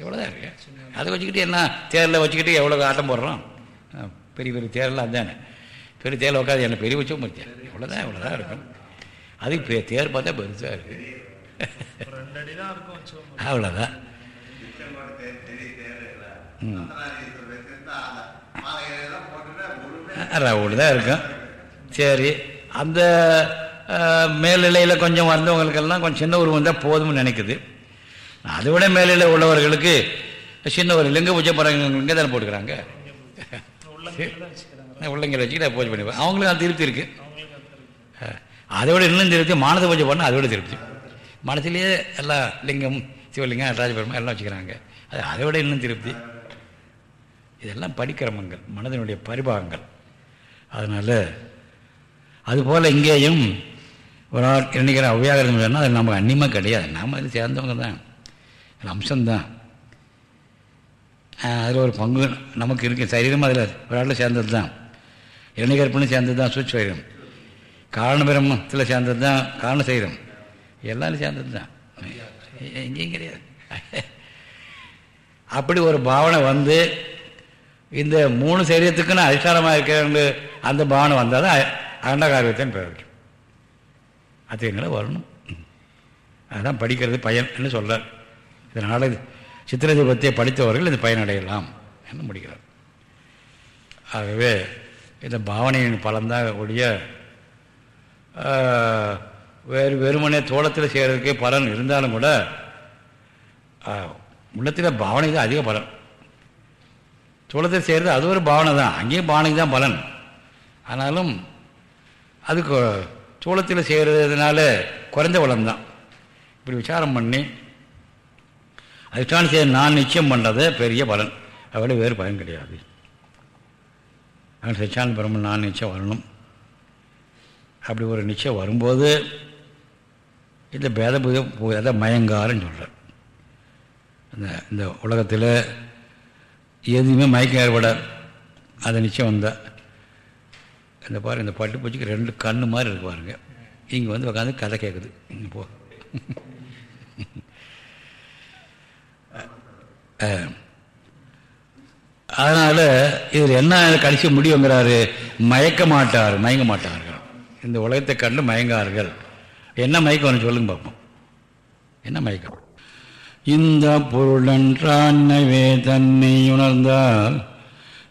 எவ்வளோதான் இருக்கு. அதை வச்சுக்கிட்டு என்ன தேரில் வச்சுக்கிட்டு எவ்வளோ ஆட்டம் போடுறோம்? பெரிய பெரிய தேரெல்லாம் அதுதானே பெரிய தேரில் உட்காது என்ன பெரிய உற்சவமூர்த்தி இவ்வளோதான் இவ்வளோதான் இருக்கும். அதுக்கு பெ- தேர் பார்த்தா பெருசாக இருக்குது அவ்வளோதான் ம். ரவுண்டு தான் இருக்கும். சரி அந்த மேல்நிலையில் கொஞ்சம் வந்தவங்களுக்கெல்லாம் கொஞ்சம் சின்ன உருவம் தான் போதும்னு நினைக்குது. அதை விட மேல்நிலை உள்ளவர்களுக்கு சின்ன ஒரு லிங்க பூஜை படங்க இங்கே தானே போட்டுக்கிறாங்க பிள்ளைங்களை வச்சுக்கிட்டு பூஜை பண்ணி அவங்களுக்கு அது திருப்தி இருக்குது அதோட இன்னும் திருப்தி மானத பூஜை பண்ணால் அதை விட திருப்தி. மனசுலேயே எல்லா லிங்கம் சிவலிங்கம் ராஜபெருமா எல்லாம் வச்சுக்கிறாங்க. அது அதை விட இன்னும் திருப்தி. இதெல்லாம் படிக்கிரமங்கள் மனதினுடைய பரிபாகங்கள். அதனால் அதுபோல் இங்கேயும் ஒரு ஆள் என்னைக்கிற அவ்வியாகிருதம் சொன்னால் அது நமக்கு அந்நியமாக கிடையாது. நாம் அதில் சேர்ந்தவங்க தான். அம்சம்தான். அதில் ஒரு பங்கு நமக்கு இருக்குது சரீரம் அதில் ஒரு ஆளில் சேர்ந்தது தான் இரணிகற்பனும் சேர்ந்தது தான் சூழ்ச்சி காரணபிரமத்தில் சேர்ந்தது தான் காரண சைரம் எல்லாரும் சேர்ந்தது தான் எங்கேயும் கிடையாது. அப்படி ஒரு பாவனை வந்து இந்த மூணு சரீரத்துக்குன்னு அதிஷ்டானமாக இருக்கிற அந்த பாவனை வந்தால் தான் அண்டகாரியத்தின் பேர் வைக்கும் அது எங்களை வரணும். அதுதான் படிக்கிறது பயன் சொல்கிறார் இதனால் சித்திர படித்தவர்கள் இந்த பயனடையலாம் என்று முடிக்கிறார். ஆகவே இந்த பாவனையின் பலன்தான் ஒழிய வேறு வெறுமனே தோளத்தில் செய்கிறதுக்கு பலன் இருந்தாலும் கூட உள்ளத்தில் பாவனை தான் அதிக பலன். தோளத்தில் செய்கிறது அது ஒரு பாவனை தான். அங்கேயும் பாவனைக்கு தான் பலன். ஆனாலும் அதுக்கு தோளத்தில் செய்கிறதுனால குறைந்த பலன் தான். இப்படி விசாரம் பண்ணி அதிஷ்டான செய்ய நான் நிச்சயம் பண்ணுறது பெரிய பலன். அதை வேறு பலன் கிடையாது. அவன் சச்சியான பிரம்மன் நான் நிச்சயம் வரணும். அப்படி ஒரு நிச்சயம் வரும்போது இந்த பேத பேத மயங்காரன்னு சொல்கிறார் இந்த இந்த உலகத்தில் எதுவுமே மயக்கம் ஏற்படாது. அது நிச்சயம் வந்தால் இந்த பாரு இந்த பட்டு பூச்சிக்கு ரெண்டு கண்ணு மாதிரி இருக்கு பாருங்க. இங்கே வந்து உட்காந்து கதை கேட்குது இங்கே போ. [LAUGHS] அதனால் இதில் என்ன கடைசி முடிவுங்கிறாரு மயக்க மாட்டார் மயங்க மாட்டார்கள் இந்த உலகத்தை கண்டு மயங்கார்கள். என்ன மயக்கம் சொல்லுங்க பார்ப்போம். என்ன மயக்கம்? இந்த பொருளன்றானவே தன்னை உணர்ந்தால்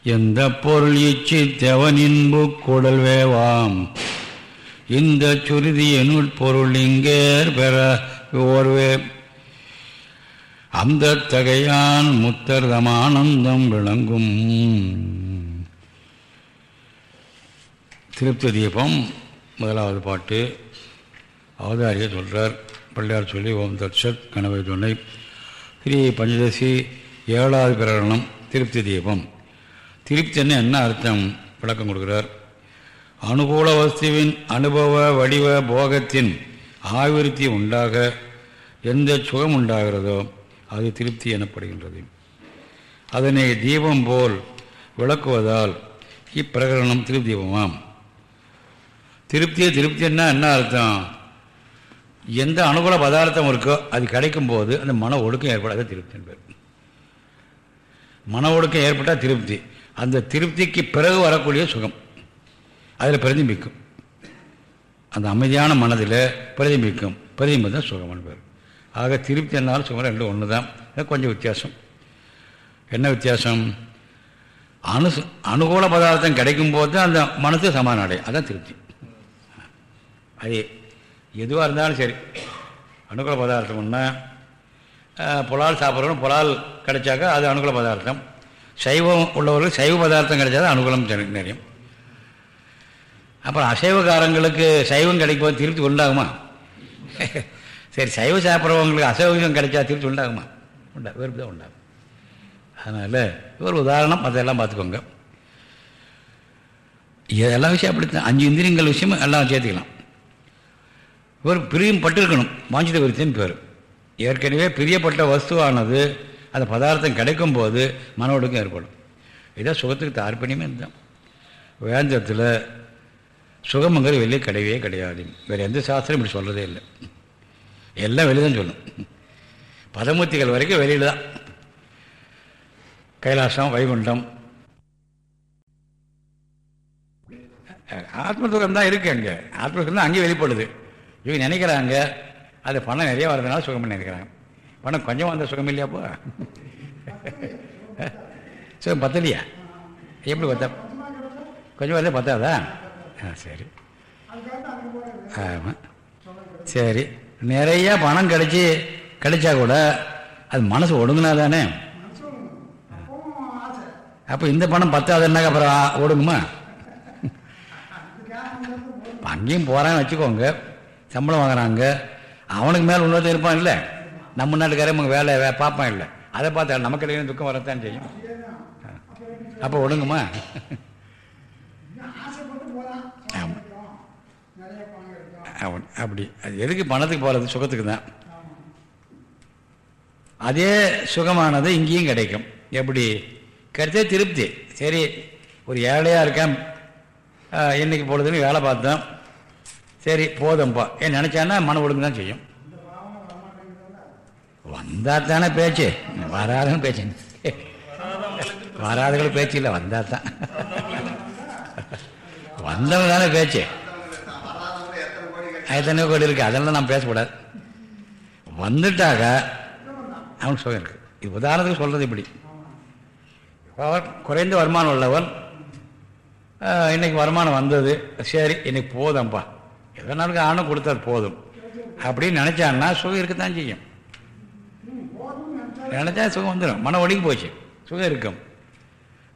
எந்த பொருள் இச்சித்தவனின்பு குடல் வேவாம். இந்த சுருதி எனுள் பொருள் இங்கேர் பெற ஓர்வே அந்த தகையான் முத்தர்தமானந்தம் விளங்கும். திருப்தி தீபம் முதலாவது பாட்டு. அவதாரியை சொல்கிறார் பிள்ளையார் சொல்லி ஓம் தட்சத் கனவை துணை. ஸ்ரீ பஞ்சதசி ஏழாவது பிரகடனம் திருப்தி தீபம் திருப்தின்னு என்ன அர்த்தம்? விளக்கம் கொடுக்குறார். அனுகூல வஸ்துவின் அனுபவ வடிவ போகத்தின் ஆவிருத்தி உண்டாக எந்த சுகம் உண்டாகிறதோ அது திருப்தி எனப்படுகின்றது. அதனை தீபம் போல் விளக்குவதால் இப்பிரகரணம் திருப்தீபமாம் திருப்தியை திருப்தின்னா என்ன அர்த்தம்? எந்த அனுகூல பதார்த்தம் இருக்கோ அது கிடைக்கும் போது அந்த மன ஒடுக்கம் ஏற்படாத திருப்தி என்பது. மன ஒடுக்கம் ஏற்பட்டால் திருப்தி. அந்த திருப்திக்கு பிறகு வரக்கூடிய சுகம். அதில் பிரதிபிக்கும். அந்த அமைதியான மனதில் பிரதிபிக்கும். பிரதிபிம்பம் தான் சுகம்னு பேர் ஆக திருப்தி என்னாலும் சுகம் ரெண்டும் ஒன்று தான் கொஞ்சம் வித்தியாசம். என்ன வித்தியாசம்? அனு அனுகூல பதார்த்தம் கிடைக்கும் போது தான் அந்த மனசு சமான அடையும். அதுதான் திருப்தி. அது எதுவாக இருந்தாலும் சரி. அனுகூல பதார்த்தம்னா புலால் சாப்பிட்றவங்க புலால் கிடைச்சாக்கா அது அனுகூல பதார்த்தம். சைவம் உள்ளவர்களுக்கு சைவ பதார்த்தம் கிடைச்சா அனுகூலம் நிறையும். அப்புறம் அசைவகாரங்களுக்கு சைவம் கிடைக்கும் திருப்தி உண்டாகுமா? சரி சைவ சாப்பிட்றவங்களுக்கு அசைவம் கிடைச்சா திருச்சி உண்டாகுமா? உண்டா வெறுப்பு தான் உண்டாகும். அதனால் ஒரு உதாரணம் அதெல்லாம் பார்த்துக்கோங்க. எல்லா விஷயம் அப்படித்தான். அஞ்சு இந்திரியங்கள் விஷயமும் எல்லாம் சேர்த்துக்கலாம் ஒரு பிரியம் பட்டிருக்கணும். வாஞ்சித விருத்தின்னு பேர். ஏற்கனவே பிரியப்பட்ட வஸ்துவானது அந்த பதார்த்தம் கிடைக்கும் போது மன ஒடுக்கம் ஏற்படும். இதான் சுகத்துக்கு தார்ப்பணியமே இருந்தான் வேந்தத்தில் சுகம்ங்கிற வெளியே கிடையவே கிடையாது. வேறு எந்த சாஸ்திரம் இப்படி சொல்கிறதே இல்லை. எல்லாம் வெளியே தான் சொல்லும் பதமூர்த்திகள் வரைக்கும் வெளியில் தான் கைலாசம் வைகுண்டம். ஆத்ம சுகம் தான் இருக்கு அங்கே. ஆத்ம சுகம் தான் அங்கேயும் வெளிப்படுது. இவங்க நினைக்கிறாங்க அது பணம் நிறைய வர்றதுனால சுகம் நினைக்கிறாங்க பணம் கொஞ்சம் வந்த சுகம் இல்லையாப்போ சுகம் பத்தலையா? எப்படி பத்தா? கொஞ்சம் வரல பத்தாதா? ஆ சரி. ஆமாம் சரி. நிறைய பணம் கிடைச்சி கிடைச்சா கூட அது மனசு ஒடுங்கினா தானே அப்போ இந்த பணம் பத்தாதுன்னாக்க அப்புறம் ஒடுங்குமா? அங்கேயும் போகிறான்னு வச்சுக்கோங்க. சம்பளம் வாங்குறாங்க. அவனுக்கு மேலே இன்னொருத்தர் இருப்பான் இல்லை. நம்ம நாட்டுக்காரன் வேலை வே பார்ப்பான் இல்லை. அதை பார்த்தா நமக்கு இல்லைன்னு துக்கம் வரத்தான் செய்யும். அப்போ ஒடுங்குமா ஆமாம் அவன் அப்படி அது எதுக்கு பணத்துக்கு போகிறது சுகத்துக்கு தான். அதே சுகமானது இங்கேயும் கிடைக்கும். எப்படி? கிடைச்சே திருப்தி. சரி ஒரு ஏழையாக இருக்கேன். இன்னைக்கு பொழுதுன்னு வேலை பார்த்தோம் சரி போதும்ப்பா ஏன் நினச்சான்னா மன ஒழுங்கு தான் செய்யும். வந்தால் தானே பேச்சு. வராதுன்னு பேச்சு. வராதுகள் பேச்சு இல்லை வந்தால் தான். வந்தவங்க தானே பேச்சு. எத்தனை கோடி இருக்குது அதெல்லாம் நான் பேசக்கூடாது. வந்துட்டாக அவனுக்கு சுகம் இருக்குது உதாரணத்துக்கு சொல்கிறது இப்படி. குறைந்த வருமானம் உள்ளவன் இன்றைக்கி வருமானம் வந்தது. சரி இன்றைக்கி போதும்ப்பா எதோ நாளுக்கு ஆணும் கொடுத்தா போதும். அப்படின்னு நினச்சான்னா சுகம் இருக்கத்தான் செய்யும். நினச்சா சுகம் வந்துடும் மன ஒடுங்கி போச்சு. சுகம் இருக்கும்.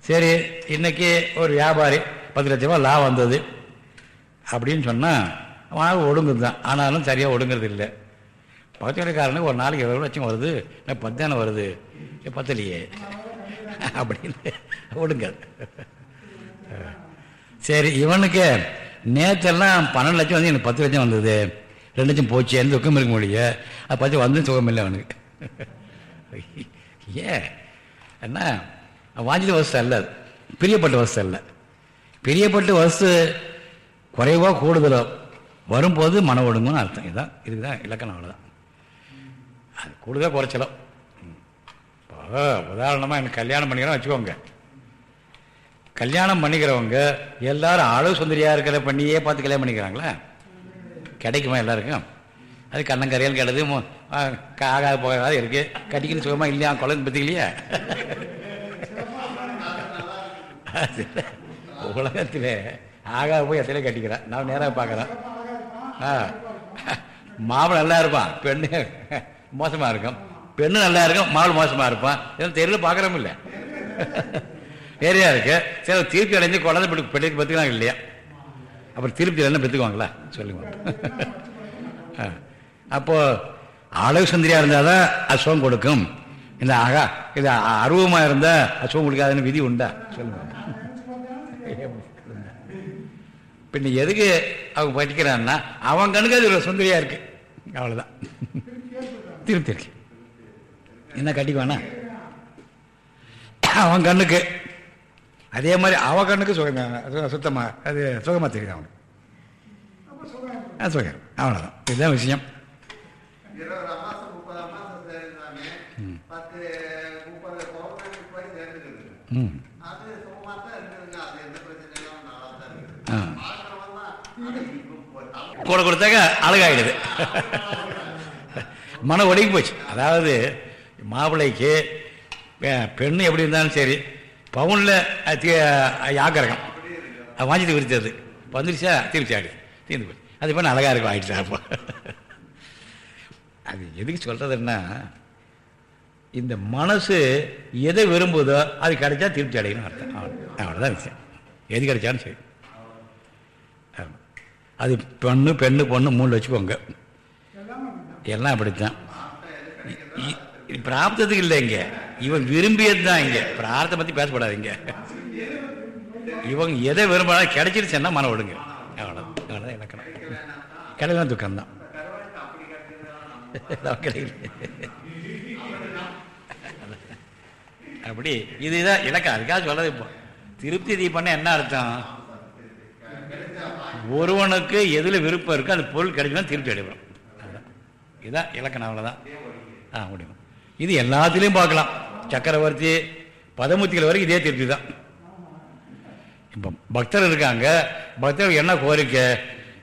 சரி இன்றைக்கி ஒரு வியாபாரி பத்து லட்ச ரூபா லா வந்தது. அப்படின்னு சொன்னால் அவனால் ஒடுங்குது தான். ஆனாலும் சரியாக ஒடுங்கிறது இல்லை. பக்கத்து வீட்டுக்காரனுக்கு ஒரு நாளைக்கு எவ்வளோ லட்சம் வருது இல்லை பத்து தானே வருது பத்தலையே. அப்படின்னு ஒடுங்காது. சரி இவனுக்கு நேற்றெல்லாம் பன்னெண்டு லட்சம் வந்து எனக்கு பத்து லட்சம் வந்தது. ரெண்டு லட்சம் போச்சு எந்த துக்கம் இருக்க முடிய அதை பற்றி வந்து சுகம் இல்லை அவனுக்கு. ஏன் என்ன? வாஞ்சித வசதி அல்ல பிரியப்பட்ட வசதி அல்ல. பிரியப்பட்ட வசதி குறைவோ கூடுதலோ? வரும்போது மன ஒடுங்கும்னு அர்த்தம். இதுதான் இதுக்கு தான் இலக்கணம் அவ்வளோதான் அது கூடுதல் குறைச்சலும் இப்போ உதாரணமாக எனக்கு கல்யாணம் பண்ணிக்கிறோம் வச்சுக்கோங்க. கல்யாணம் பண்ணிக்கிறவங்க எல்லாரும் ஆளு சுந்தரியாக இருக்கிற பண்ணியே பார்த்து கல்யாணம் பண்ணிக்கிறாங்களா? கிடைக்குமா எல்லாருக்கும்? அது கண்ணங்கரையல் கிடது ஆகாத போகாத இருக்குது கட்டிக்கணும் சுகமாக இல்லையா? குழந்தை பற்றிக்கலையா உலகத்தில் ஆகாத போய் எத்தனை கட்டிக்கிறேன் நான் நேராக பார்க்குறேன். ஆ. நல்லா இருப்பான். பெண்ணு மோசமாக இருக்கும். பெண்ணு நல்லா இருக்கும் மாவள் மோசமாக இருப்பான். இதெல்லாம் தெரியல பார்க்குறோம் இல்லை. நிறையா இருக்கு. சரி திருப்தி அடைஞ்சு குழந்தை பெற்று பெண்ணுக்கு பற்றுக்கலாம் இல்லையா? அப்புறம் திருப்தி என்ன பெற்றுக்குவாங்களா சொல்லுங்க. அப்போது அளவு சுந்தரியாக இருந்தால் தான் அசுவம் கொடுக்கும். இந்த ஆகா இது அருவமாக இருந்தால் அசுவம் கொடுக்காதுன்னு விதி உண்டா? சொல்லுங்க. பின்ன எதுக்கு அவங்க படிக்கிறான்னா அவன் கண்ணுக்கு அது ஒரு சுந்தரியாக இருக்கு. அவ்வளோதான் திருப்தி என்ன கட்டிக்குவானா? அவன் கண்ணுக்கு. அதே மாதிரி அவன் கண்ணுக்கு சுகம் சுத்தமாக அது சுகமாக தெரியுது அவனுக்கு. சுகம். அவ்வளோதான் இதுதான் விஷயம். ம்.
அது சுகமா தான் இருக்குதுங்க அது எந்த பிரச்சனையும் நல்லா தான் இருக்குது
ஆ
பார்க்கறவன் தான் அதை இப்போ தமிழ்
கூட கொடுத்தாக்க அழகாயிடுது. மன ஒடுங்கி போச்சு. அதாவது மாப்பிள்ளைக்கு பெண்ணு எப்படி இருந்தாலும் சரி பவுனில் யாக்கரகம். அது வாஞ்சிட்டு விரித்தது. வந்துருச்சா? திருச்சி தீர்ந்து போச்சு. அது பண்ண அழகாக இருக்கும். ஆகிடுச்சா அப்போ. அது எதுக்கு சொல்கிறதுன்னா இந்த மனசு எதை விரும்புதோ அது கிடைச்சா திருப்தி அடையணும் அர்த்தம். அவ்வளோ- அவ்வளோதான் விஷயம். எது கிடைச்சாலும் சரி. அது பெண்ணு பெண்ணு பொண்ணு மூணு வச்சுக்கோங்க. எல்லாம் அப்படித்தான். பிராப்தத்துக்கு இல்லை இங்கே. இவன் விரும்பியது தான் இங்கே. பிரார்த்தம் பற்றி பேசப்படாதீங்க. இவங்க எதை விரும்பினாலும் கிடைச்சிருச்சுன்னா மன விடுங்க அவ்வளோ அவ்வளோதான் இலக்கணம். கிடைக்கலாம் துக்கம்தான் கிடைக்கல. அப்படி இதுதான் இலக்கம். அதுக்காக சொல்றது இப்போ. திருப்தி தீபம்னா என்ன அர்த்தம்? ஒருவனுக்கு எதில் விருப்பம் இருக்கோ அந்த பொருள் கிடைக்கணும் திருப்தி அடைவோம் அதுதான் இதுதான் இலக்கணம் அவ்வளோதான் ஆ முடியும். இது எல்லாத்துலேயும் பார்க்கலாம். சக்கரவர்த்தி பதமுத்திகள் வரைக்கும் இதே திருப்தி தான். இப்போ பக்தர் இருக்காங்க. பக்தர்கள் என்ன கோரிக்கை?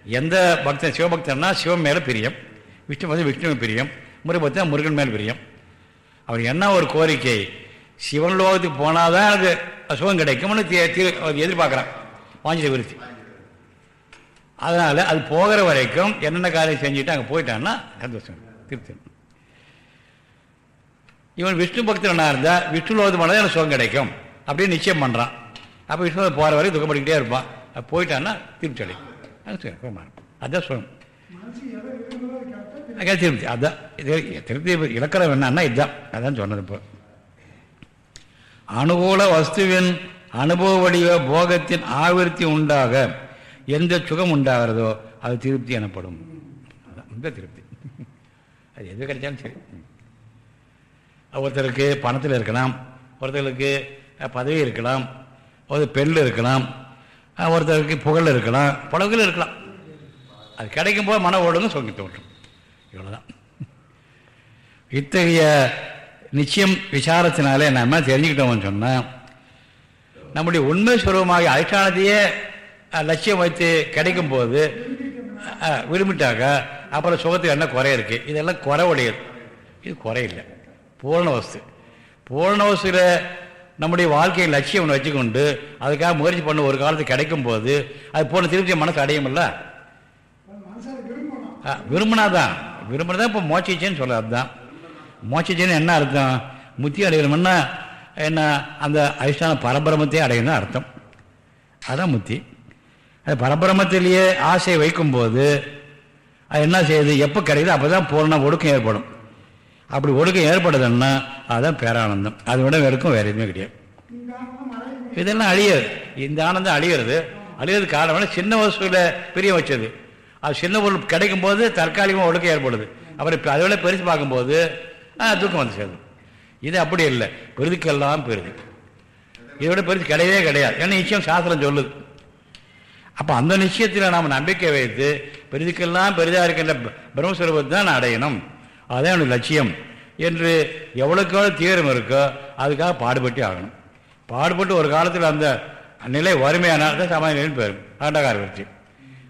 எந்த பக்தன் சிவபக்தர்னா சிவன் மேலே பிரியம். விஷ்ணு பக்தன் விஷ்ணுவின் பிரியம். முருகபக்தன் முருகன் மேல் பிரியம். அவர் என்ன ஒரு கோரிக்கை? சிவன் லோகத்துக்கு போனால் தான் எனக்கு சுகம் கிடைக்கும்னு தீ- தீ- அவர் எதிர்பார்க்குறான் வாஞ்சித விருத்தி. அதனால் அது போகிற வரைக்கும் என்னென்ன காரியம் செஞ்சுட்டு அங்கே போயிட்டான்னா சந்தோஷம் திருப்தி. இவன் விஷ்ணு பக்தனாக இருந்தால் விஷ்ணு லோகத்து எனக்கு சுகம் கிடைக்கும். அப்படின்னு நிச்சயம் பண்ணுறான் அப்போ விஷ்ணு போகிற வரைக்கும் துக்கப்பட்டுக்கிட்டே இருப்பான். அது போயிட்டான்னா திருப்தி அடையும். அதுதான் சுகம், அதான் திருப்தி. அதான் இது திருப்தி இலக்கணம் என்னன்னா இதுதான் அதான் சொன்னது இப்போ. அனுகூல வஸ்துவின் அனுபவ வடிவ போகத்தின் ஆவிருத்தி உண்டாக எந்த சுகம் உண்டாகிறதோ அது திருப்தி எனப்படும். அதான் இந்த திருப்தி. அது எது கிடைச்சாலும் சரி. ஒருத்தருக்கு பணத்தில் இருக்கலாம் ஒருத்தருக்கு பதவி இருக்கலாம் ஒரு பெண் இருக்கலாம் ஒருத்தருக்கு புகழ் இருக்கலாம் பழகுகள் இருக்கலாம். அது கிடைக்கும் போது மன ஓடுங்க சொங்கி தோற்றும். இவ்வளோதான் இத்தகைய நிச்சயம் விசாரத்தினாலே நம்ம தெரிஞ்சுக்கிட்டோம்னு சொன்னால் நம்முடைய உண்மை சுரூபமாக அதிஷ்டானத்தையே லட்சியம் வைத்து கிடைக்கும் போது விரும்பிட்டாக்க அப்புறம் சுகத்துக்கு என்ன குறை இருக்குது இதெல்லாம் குறை உடையது. இது குறையில்லை பூரண பூர்ண வஸ்து பூர்ண வஸ்துல நம்முடைய வாழ்க்கையை லட்சியம் ஒன்று வச்சுக்கொண்டு அதுக்காக முயற்சி பண்ண ஒரு காலத்துக்கு கிடைக்கும் போது அது போன திருப்தியை மனசு அடையுமில்ல விரும்பினாதான் விரும்பினாதான். விரும்பினதான் இப்போ மோச்சிச்சேன்னு சொல்ல அதுதான். மோச்சிச்சேன்னு என்ன அர்த்தம்? முத்தி அடையணும்னா என்ன? அந்த அதிஷ்டான பரபரமத்தையே அடையணும் அர்த்தம். அதான் முத்தி. அது பரபிரமத்திலேயே ஆசையை வைக்கும்போது அது என்ன செய்யுது? எப்போ கிடைக்குது அப்போ தான் பூர்ண ஒடுக்கம் ஏற்படும். அப்படி ஒடுக்கம் ஏற்படுதுன்னா அதுதான் பேரானந்தம். அதை விட வெறுக்கும் வேறு எதுவுமே கிடையாது. இதெல்லாம் அழியாது. இந்த ஆனந்தம் அழியிறது. அழியிறது காரணம் சின்ன வசூல பிரிய வச்சது. அது சின்ன பொருள் கிடைக்கும் போது தற்காலிகமாக ஒடுக்கம் ஏற்படுது. அப்புறம் இப்போ அதை விட பெருசு பார்க்கும்போது தூக்கம் வந்து சேரும் இது அப்படி இல்லை. பெருதுக்கெல்லாம் பெருது. இதை விட பெருசு கிடையவே கிடையாது. ஏன்னா நிச்சயம் சாஸ்திரம் சொல்லுது. அப்போ அந்த நிச்சயத்தில் நாம் நம்பிக்கை வைத்து பெரிதுக்கெல்லாம் பெரிதாக இருக்கின்ற பிரம்மஸ்வரூபத்தை தான் அடையணும். அதுதான் என்னுடைய லட்சியம். என்று எவ்வளோக்கு எவ்வளோ தீவிரம் இருக்கோ அதுக்காக பாடுபட்டு ஆகணும். பாடுபட்டு ஒரு காலத்தில் அந்த நிலை வறுமையானால் தான் சமாதி நிலைன்னு பேரும் ஆண்டகார வெற்றி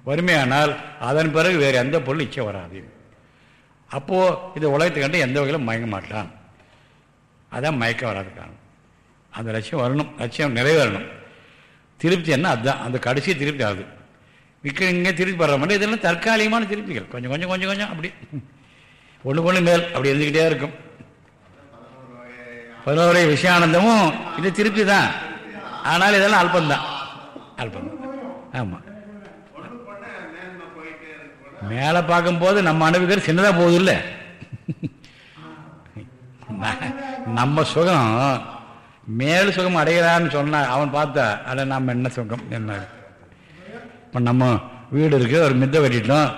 வறுமையானால் அதன் பிறகு வேறு எந்த பொருள் இச்சை வராது. அப்போது இந்த உலகத்தை கண்டு எந்த வகையிலும் மயங்க மாட்டான். அதான் மயக்கம் வராது காரணம். அந்த லட்சியம் வரணும். லட்சியம் நிறைவேறணும் திருப்தி என்ன? அதுதான். அந்த கடைசி திருப்தி ஆகுது. விற்க இங்கே திருப்தி படுற மாதிரி இதெல்லாம் தற்காலிகமான திருப்திகள். கொஞ்சம் கொஞ்சம் கொஞ்சம் கொஞ்சம் அப்படி. ஒன்று ஒன்று மேல் அப்படி இருந்துக்கிட்டே இருக்கும். பதினோரு விஷயானந்தமும் இது திருப்தி தான் ஆனால் இதெல்லாம் அல்பந்தான் அல்பந்தான் ஆமாம் மேலே பார்க்கும்போது நம்ம அனுபவிக்கிற சின்னதாக போகுது இல்லை [LAUGHS] நம்ம சுகம் மேல் சுகம் அடைகிறான்னு சொன்னா அவன் பார்த்தா அட நம்ம என்ன சுகம்? என்ன இப்போ நம்ம வீடு இருக்குது ஒரு மித்தை கட்டிட்டோம்.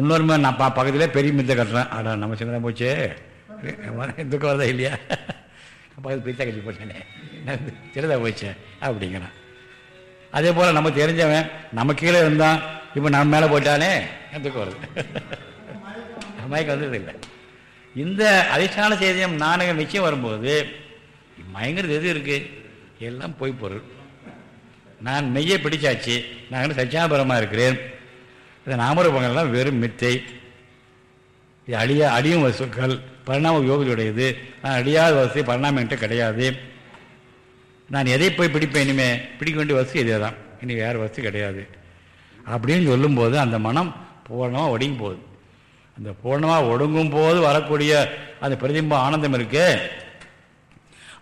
இன்னொரு மாதிரி நான் பா பக்கத்திலே பெரிய மித்தை கட்டுறேன். அடா நம்ம சின்னதாக போச்சே. துக்கம் வரதா இல்லையா? பக்கத்தில் பெரிய கட்டி போட்டேனே. நான் சின்னதாக போச்சேன் அப்படிங்கிறான். அதே போல் நம்ம தெரிஞ்சவன் நம்ம கீழே இருந்தான். இப்போ நம்ம மேலே போயிட்டானே துக்கம் வருது மயக்கம் வந்தது இல்லை இந்த அதிர்ஷ்டான செய்தியம் நாணக நிச்சயம் வரும்போது மயங்கிறது எது இருக்குது எல்லாம் பொய் பொருள். நான் மெய்யை பிடிச்சாச்சு. நான் சச்சியாபுரமாக இருக்கிறேன். இந்த நாமரூபங்கள்லாம் வெறும் மித்தை. இது அழியா அழியும் வசுக்கள். பரிணாம யோகியுடையது. நான் அழியாத வசதி பரிணாமம் என்கிட்ட கிடையாது. நான் எதை போய் பிடிப்பேன் இனிமே? பிடிக்க வேண்டிய வசதி இதே தான் இனி வேறு வசதி கிடையாது. அப்படின்னு சொல்லும்போது அந்த மனம் பூர்ணமாக ஒடுங்கி போகுது. அந்த பூர்ணமாக ஒடுங்கும் போது வரக்கூடிய அந்த பிரதிம்ப ஆனந்தம் இருக்கே.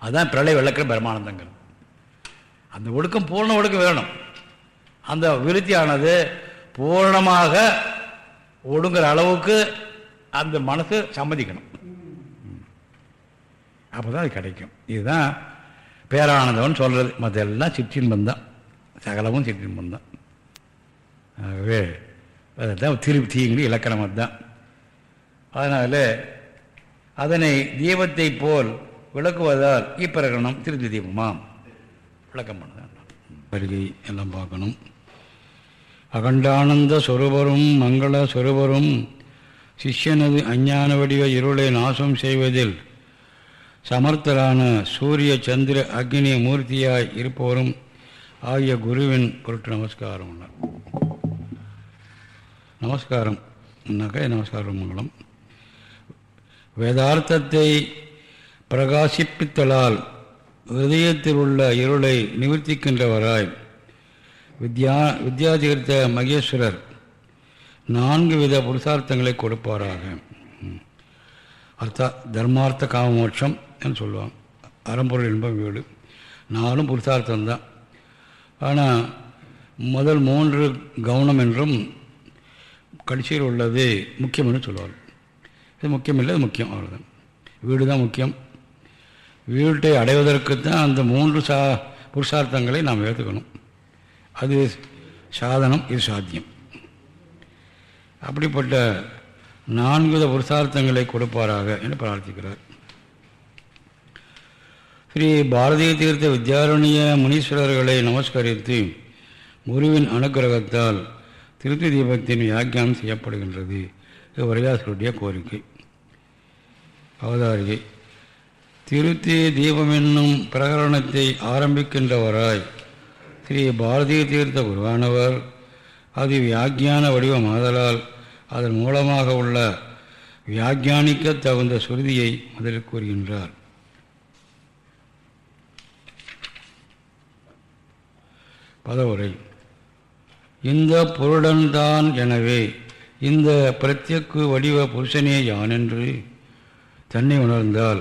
அதுதான் பிரளய விளக்கிற பிரமானந்தங்கள் அந்த ஒடுக்கம் பூர்ண ஒடுக்கம் வேணும். அந்த விருத்தியானது பூர்ணமாக ஒடுங்குற அளவுக்கு அந்த மனசு சம்மதிக்கணும். அப்போ தான் அது கிடைக்கும். இதுதான் பேரானந்தம்னு சொல்கிறது மற்ற எல்லாம் சிற்றின்பம் தான். சகலமும் சிற்றின்பம் தான். ஆகவே அதுதான் திருப்திங்கிற இலக்கணம் அதுதான். அதனால் அதனை தீபத்தை போல் விளக்குவதால் இப்பிரகரணம் திருப்தி தீபமாம். விளக்கம் வருகை எல்லாம் பார்க்கணும். அகண்டானந்த சொருபரும் மங்கள சொருபரும் சிஷ்யனது அஞ்ஞான வடிவ இருளை நாசம் செய்வதில் சமர்த்தரான சூரிய சந்திர அக்னி மூர்த்தியாய் இருப்பவரும் ஆகிய குருவின் பொருட்டு நமஸ்காரம் உண்டார் நமஸ்காரம் நகை நமஸ்காரம் மங்களம் வேதார்த்தத்தை பிரகாசிப்பித்தலால் ஹிருதயத்தில் உள்ள இருளை நிவர்த்திக்கின்றவராய் வித்யா வித்யாதிகர்த்த மகேஸ்வரர் நான்கு வித புருஷார்த்தங்களை கொடுப்பாராக. அர்த்தா தர்மார்த்த காமமோட்சம் என்று சொல்லுவாங்க. அறம்பொருள் இன்பம் வீடு. நாலும் புருஷார்த்தம்தான். ஆனால் முதல் மூன்று கவனம் என்றும் கடைசியில் உள்ளது முக்கியம் என்று சொல்லுவார் இது முக்கியம் இல்லை முக்கியம் அவ்வளோதான் வீடு தான் முக்கியம். வீட்டை அடைவதற்கு தான் அந்த மூன்று சா புருஷார்த்தங்களை நாம் ஏற்றுக்கணும் அது சாதனம் இது சாத்தியம். அப்படிப்பட்ட நான்குத புருஷார்த்தங்களை கொடுப்பாராக என்று பிரார்த்திக்கிறார். ஸ்ரீ பாரதிய தீர்த்த வித்யாரண்ய முனீஸ்வரர்களை நமஸ்கரித்து குருவின் அனுக்கிரகத்தால் திருத்தி தீபத்தின் வியாக்கியானம் செய்யப்படுகின்றது. இது வரதாசருடைய கோரிக்கை. அவதாரிகை. திருத்தி தீபம் என்னும் பிரகரணத்தை ஆரம்பிக்கின்றவராய் ஸ்ரீ பாரதிய தீர்த்த குருவானவர். அது வியாக்கியான வடிவமாதலால் அதன் மூலமாக உள்ள வியாக்கியானிக்க தகுந்த சுருதியை முதலில் கூறுகின்றார். பதவுரை. இந்த பொருடன்தான் எனவே இந்த பிரத்யக்கு வடிவ புருஷனே யானென்று தன்னை உணர்ந்தால்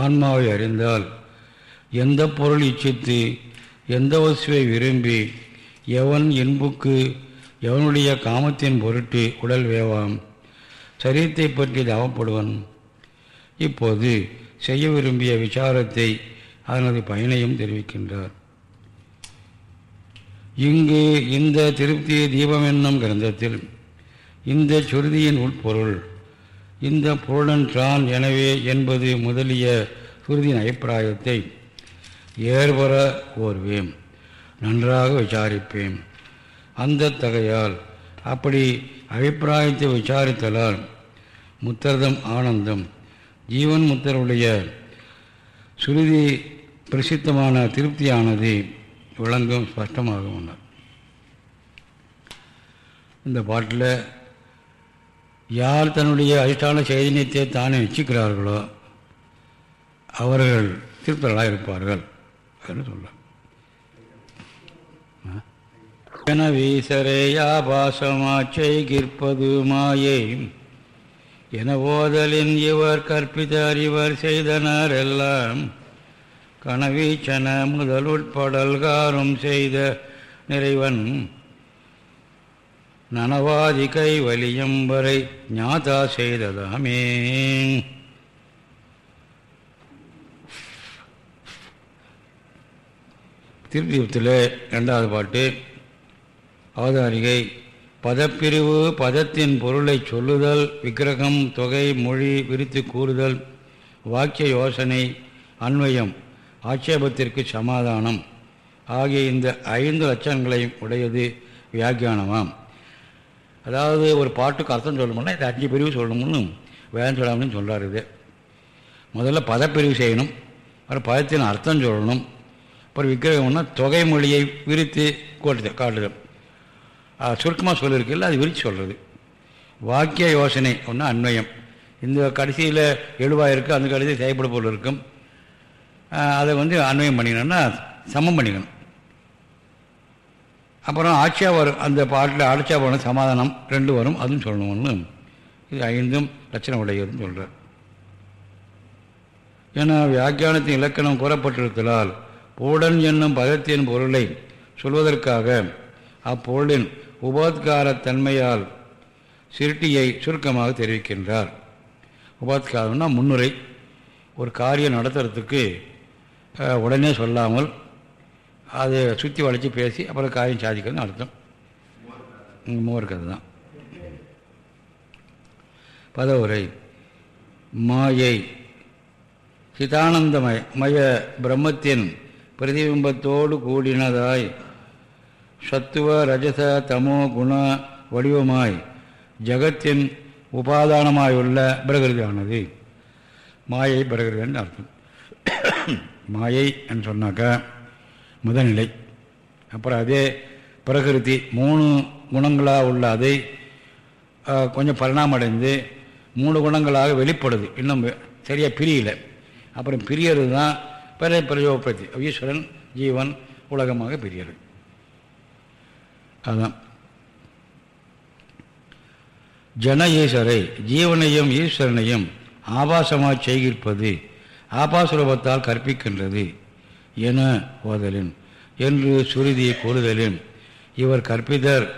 ஆன்மாவை அறிந்தால் எந்த பொருள் இச்சித்து எந்த வசுவை விரும்பி எவன் இன்புக்கு எவனுடைய காமத்தின் பொருட்டு உடல் வேவாம். சரீரத்தை பற்றி தாவப்படுவன். இப்போது செய்ய விரும்பிய விசாரத்தை அதனது பயனையும் தெரிவிக்கின்றார். இங்கு இந்த திருப்தி தீபம் என்னும் கிரந்தத்தில் இந்த சுருதியின் உட்பொருள் இந்த பொருளன்றான் எனவே என்பது முதலிய சுருதியின் அபிப்பிராயத்தை ஏற்பர கோருவேன் நன்றாக விசாரிப்பேன். அந்த தகையால் அப்படி அபிப்பிராயத்தை விசாரித்தலால் முத்தர்தம் ஆனந்தம். ஜீவன் முத்தருடைய சுருதி பிரசித்தமான திருப்தியானது விளங்கும் ஸ்பஷ்டமாக உணர் இந்த பாட்டில் யார் தன்னுடைய அதிஷ்டான சைதன்யத்தை தானே வச்சுக்கிறார்களோ அவர்கள் திருப்தர்களாக இருப்பார்கள் என்று சொல்ல எனவீசரேயாபாசமாச்சை கிற்பது மாயை. என ஓதலின் இவர் கற்பித்த அறிவர் செய்தனர் எல்லாம். கனவீச்சன முதல் உட்படல்காரும் செய்த நிறைவன் நனவாதி கை வலியம் வரை ஞாதா செய்ததாமே. திருத்தீபத்தில் ரெண்டாவது பாட்டு. அவதாரிகை பதப்பிரிவு பதத்தின் பொருளை சொல்லுதல் விக்கிரகம் தொகை மொழி விரித்து கூறுதல் வாக்கிய யோசனை அன்வயம் ஆட்சேபத்திற்கு சமாதானம் ஆகிய இந்த ஐந்து லட்சங்களையும் உடையது வியாக்கியானமாம். அதாவது ஒரு பாட்டுக்கு அர்த்தம் சொல்லணும்னா இந்த அஞ்சு பிரிவு சொல்லணும்னு வேதம் சொல்லாமலும் சொல்கிறார் இது முதல்ல பதப்பிரிவு செய்யணும் அப்புறம் பதத்தின் அர்த்தம் சொல்லணும் அப்புறம் விக்கிரகம்னா தொகை மொழியை விரித்து கோட்டுதல். காட்டுதல் சுருக்கமாக சொல்லியிருக்குல்ல அது விரித்து சொல்கிறது வாக்கிய யோசனை ஒன்று அன்வயம். இந்த கடைசியில் எழுவாக இருக்குது அந்த கடைசியில் செயல்பட பொருள் இருக்கும். அதை வந்து அன்வயம் பண்ணிக்கணும்னா சமம் பண்ணிக்கணும். அப்புறம் ஆட்சியா வரும் அந்த பாட்டில் ஆட்சியா வரும் சமாதானம் ரெண்டு வரும் அதுவும் சொல்லணும்னு இது ஐந்தும் லட்சணம் உடையதுன்னு சொல்கிறார் ஏன்னா வியாக்கியானத்தின் இலக்கணம் கூறப்பட்டிருத்தலால் பூடன் என்னும் பதத்தின் பொருளை சொல்வதற்காக அப்பொருளின் உபோத்காரத்தன்மையால் சிருட்டியை சுருக்கமாக தெரிவிக்கின்றார். உபோத்காரம்னா முன்னுரை ஒரு காரியம் நடத்துறதுக்கு உடனே சொல்லாமல் அதை சுற்றி வளைச்சி பேசி அப்புறம் காரியம் சாதிக்கிறதுன்னு அர்த்தம். மூவர் கதை தான். பதவுரை. மாயை. சிதானந்தமய மய பிரம்மத்தின் பிரதிபிம்பத்தோடு கூடினதாய் சத்துவ ரஜச தமோ குண வடிவமாய் ஜகத்தின் உபாதானமாயுள்ள பிரகிருதியானது. மாயை பிரகிருதின்னு அர்த்தம். மாயை என்று சொன்னாக்கா முதல்நிலை. அப்புறம் அதே பிரகிருதி மூணு குணங்களாக உள்ள அதை கொஞ்சம் பரிணாமடைந்து மூணு குணங்களாக வெளிப்படுது. இன்னும் சரியாக பிரியல. அப்புறம் பிரியறது தான் பிற பிரயோகப்படுத்தி. ஈஸ்வரன் ஜீவன் உலகமாக பிரியறது. அதுதான் ஜன ஈஸ்வரை ஜீவனையும் ஈஸ்வரனையும் ஆபாசமாக செய்கிருப்பது ஆபாசுரூபத்தால் கற்பிக்கின்றது. என ஓதலின் என்று சுருதி கூறுதலின் இவர் கற்பிதர்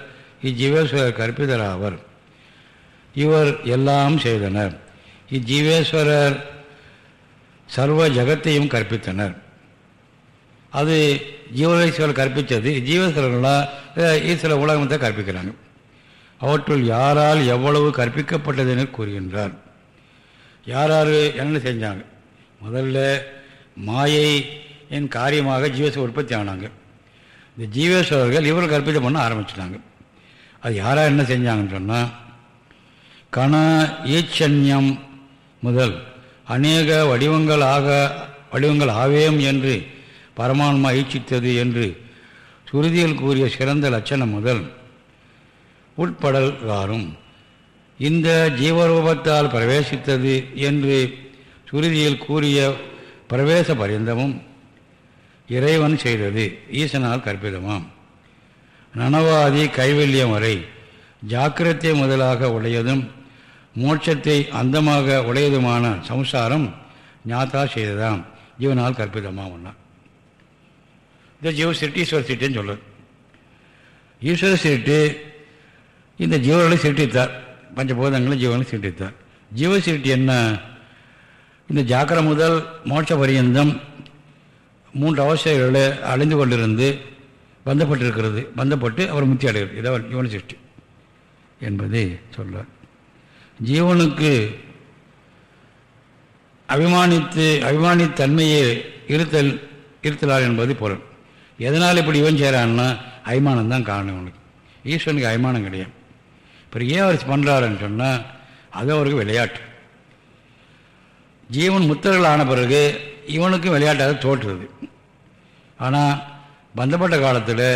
இஜீவேஸ்வரர் கற்பிதர் ஆவர் இவர் எல்லாம் செய்தனர். இஜீவேஸ்வரர் சர்வ ஜகத்தையும் கற்பித்தனர். அது ஜீவனேஸ்வரர் கற்பித்தது ஜீவேஸ்வரர்களாக ஈஸ்வர உலகத்தை கற்பிக்கிறாங்க. அவற்றுள் யாரால் எவ்வளவு கற்பிக்கப்பட்டது என கூறுகின்றார். யார் யார் என்ன செஞ்சாங்க? முதல்ல மாயை என் காரியமாக ஜீவேஸ்வர உற்பத்தி ஆனாங்க. இந்த ஜீவேஸ்வரர்கள் இவர்கள் கற்பிதம் பண்ண ஆரம்பிச்சிட்டாங்க. அது யாராக என்ன செஞ்சாங்கன்னு சொன்னால் கண ஈச்சன்யம் முதல் அநேக வடிவங்கள் ஆக வடிவங்கள் ஆவேம் என்று பரமான்மா ஈச்சித்தது என்று சுருதியில் கூறிய சிறந்த லட்சணம் முதல் உட்படல் காரும் இந்த ஜீவரூபத்தால் பிரவேசித்தது என்று சுருதியில் கூறிய பிரவேச பரியந்தமும் இறைவன் செய்தது. ஈசனால் கற்பிதமாம். நனவாதி கைவல்யம் வரை ஜாக்கிரத்தை முதலாக உடையதும் மோட்சத்தை அந்தமாக உடையதுமான சம்சாரம் ஞாத்தா செய்ததாம். ஜீவனால் கற்பிதமாக ஒன்றா இந்த ஜீவ சிருட்டி ஈஸ்வர சிருட்டின்னு சொல்லுது ஈஸ்வர சிருட்டு இந்த ஜீவர்களை சிருட்டித்தார் பஞ்சபூதங்களை ஜீவனை சிருட்டித்தார் ஜீவ சிருட்டி என்ன? இந்த ஜாக்கிர முதல் மோட்ச பரியந்தம் மூன்று அவசியங்களை அழிந்து கொண்டிருந்து பந்தப்பட்டிருக்கிறது. பந்தப்பட்டு அவர் முத்தி அடைகிறது இதான் ஜீவன சிருஷ்டி என்பதை சொல்றார். ஜீவனுக்கு அபிமானித்து அபிமானித்தன்மையை இருத்தல் இருத்தலார் என்பது பொருள். எதனால் இப்படி இவன் செய்கிறான்னா அபிமானம் தான் காரணம் அவனுக்கு. ஈஸ்வரனுக்கு அபிமானம் கிடையாது. இப்போ ஏன் அவர் பண்ணுறாருன்னு சொன்னால் அது அவருக்கு விளையாட்டு. ஜீவன் முத்தர்கள் ஆன பிறகு இவனுக்கும் விளையாட்டாக தோற்றுறது ஆனால் பந்தப்பட்ட காலத்தில்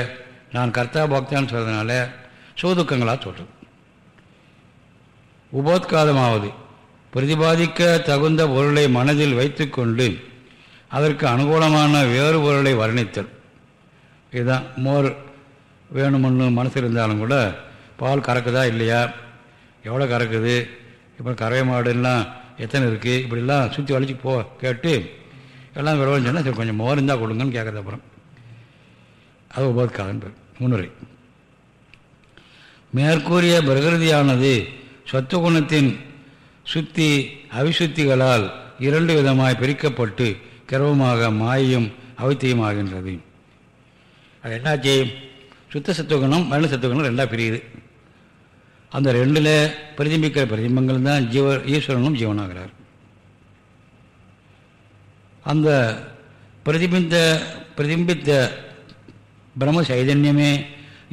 நான் கர்த்தா பக்தான்னு சொல்கிறதுனால சோதுக்கங்களாக தோற்றுது. உபோத்காதமாவது பிரதிபாதிக்க தகுந்த பொருளை மனதில் வைத்துக்கொண்டு அதற்கு அனுகூலமான வேறு பொருளை வர்ணித்தல். இதுதான் மோர் வேணும்னு மனசு இருந்தாலும் கூட பால் கறக்குதா இல்லையா? எவ்வளோ கறக்குது? இப்போ கறவை மாடுலாம் எத்தனை இருக்குது இப்படிலாம் சுற்றி வலிச்சு போ கேட்டு எல்லாம் விரவன்னு சொன்னால் சரி கொஞ்சம் மோர் இருந்தால் கொடுங்கன்னு கேட்குறது அப்புறம். அது உபோத்காதன் முன்னுரை. மேற்கூறிய பிரகிருதியானது சத்துவகுணத்தின் சுத்தி அவிசுத்திகளால் இரண்டு விதமாய் பிரிக்கப்பட்டு கிரவமாக மாயும் அவித்தியமாகின்றது அது என்னாச்சு சுத்த சத்துவகுணம் மரண சத்துவகுணம் ரெண்டாக பிரியுது. அந்த ரெண்டில் பிரதிபிக்கிற பிரதிபங்கள் தான் ஜீவ ஈஸ்வரனும் ஜீவனாகிறார். அந்த பிரதிபிந்த பிரதிபித்த பிரம்ம சைதன்யமே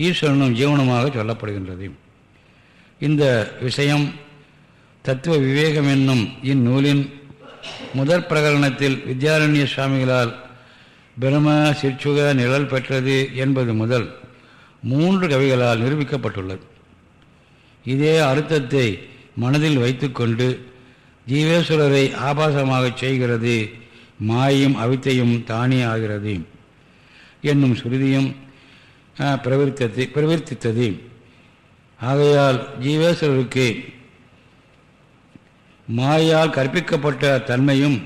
ஈஸ்வரனும் ஜீவனுமாக சொல்லப்படுகின்றது. இந்த விஷயம் தத்துவ விவேகம் என்னும் இந்நூலின் முதற் பிரகரணத்தில் வித்யாரண்ய சுவாமிகளால் பிரம சிற்சுக நிழல் பெற்றது என்பது முதல் மூன்று கவிகளால் நிரூபிக்கப்பட்டுள்ளது. இதே அர்த்தத்தை மனதில் வைத்துக்கொண்டு ஜீவேஸ்வரரை ஆபாசமாகச் செய்கிறது மாயும் அவித்தையும் தானே ஆகிறது என்னும் சுருதியும் பிரவர்த்தத்தை பிரவர்த்தித்தது. ஆகையால் ஜீவேஸ்வரருக்கு மாயால் கற்பிக்கப்பட்ட தன்மையும்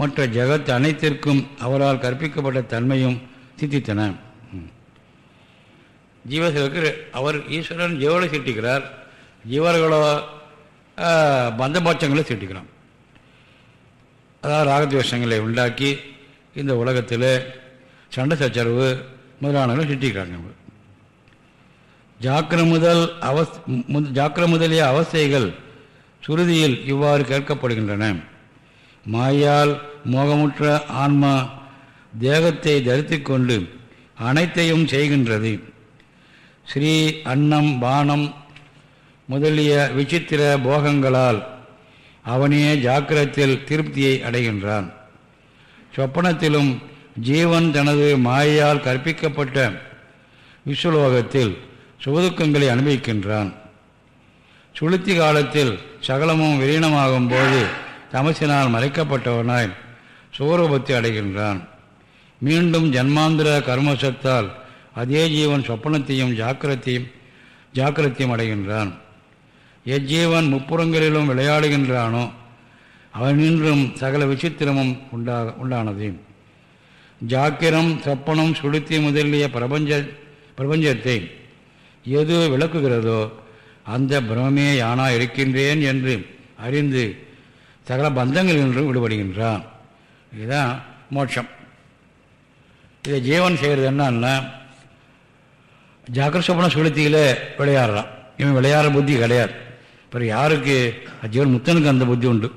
மற்ற ஜெகத் அனைத்திற்கும் அவரால் கற்பிக்கப்பட்ட தன்மையும் சித்தித்தன. ஜீவசருக்கு அவர் ஈஸ்வரன் ஜீவனை சிட்டிக்கிறார் ஜீவர்களோ பந்தபட்சங்களை சிட்டிக்கிறான் அதாவது ராகத்வேஷங்களை உண்டாக்கி இந்த உலகத்தில் சண்டை சச்சரவு முதலானவர்கள் சிட்டிக்கிறாங்க ஜாக்கிர முதல் அவஸ் ஜாக்கிர முதலிய அவஸ்தைகள் சுருதியில் இவ்வாறு கேட்கப்படுகின்றன. மாயால் மோகமுற்ற ஆன்மா தேகத்தை தரித்து கொண்டு அனைத்தையும் செய்கின்றது. ஸ்ரீ அன்னம் பானம் முதலிய விசித்திர போகங்களால் அவனே ஜாக்கிரத்தில் திருப்தியை அடைகின்றான். சொப்பனத்திலும் ஜீவன் தனது மாயால் கற்பிக்கப்பட்ட விஸ்வலோகத்தில் சுகதுக்கங்களை அனுபவிக்கின்றான். சுளுத்தி காலத்தில் சகலமும் விலீனமாகும் போது தமசினால் மறைக்கப்பட்டவனாய் சுவரூபத்தை அடைகின்றான். மீண்டும் ஜன்மாந்திர கர்மசத்தால் அதே ஜீவன் சொப்பனத்தையும் ஜாக்கிரத்தையும் ஜாக்கிரத்தையும் அடைகின்றான். எஜ்ஜீவன் முப்புறங்களிலும் விளையாடுகின்றானோ அவனின்றும் சகல விசித்திரமும் உண்டா உண்டானது. ஜாக்கிரம் சொப்பனம் சுளுத்தி முதலிய பிரபஞ்ச பிரபஞ்சத்தை எது விளக்குகிறதோ அந்த பிரமே யானா இருக்கின்றேன் என்று அறிந்து சகல பந்தங்கள் என்று விடுபடுகின்றான். இதுதான் மோட்சம். இதை ஜீவன் செய்கிறது என்னன்னா ஜாக்கிர சொப்பன சுளுத்தியில் விளையாடுறான். இவன் விளையாடுற புத்தி கிடையாது. இப்போ யாருக்கு? அஜீவன் முத்தனுக்கு அந்த புத்தி உண்டு.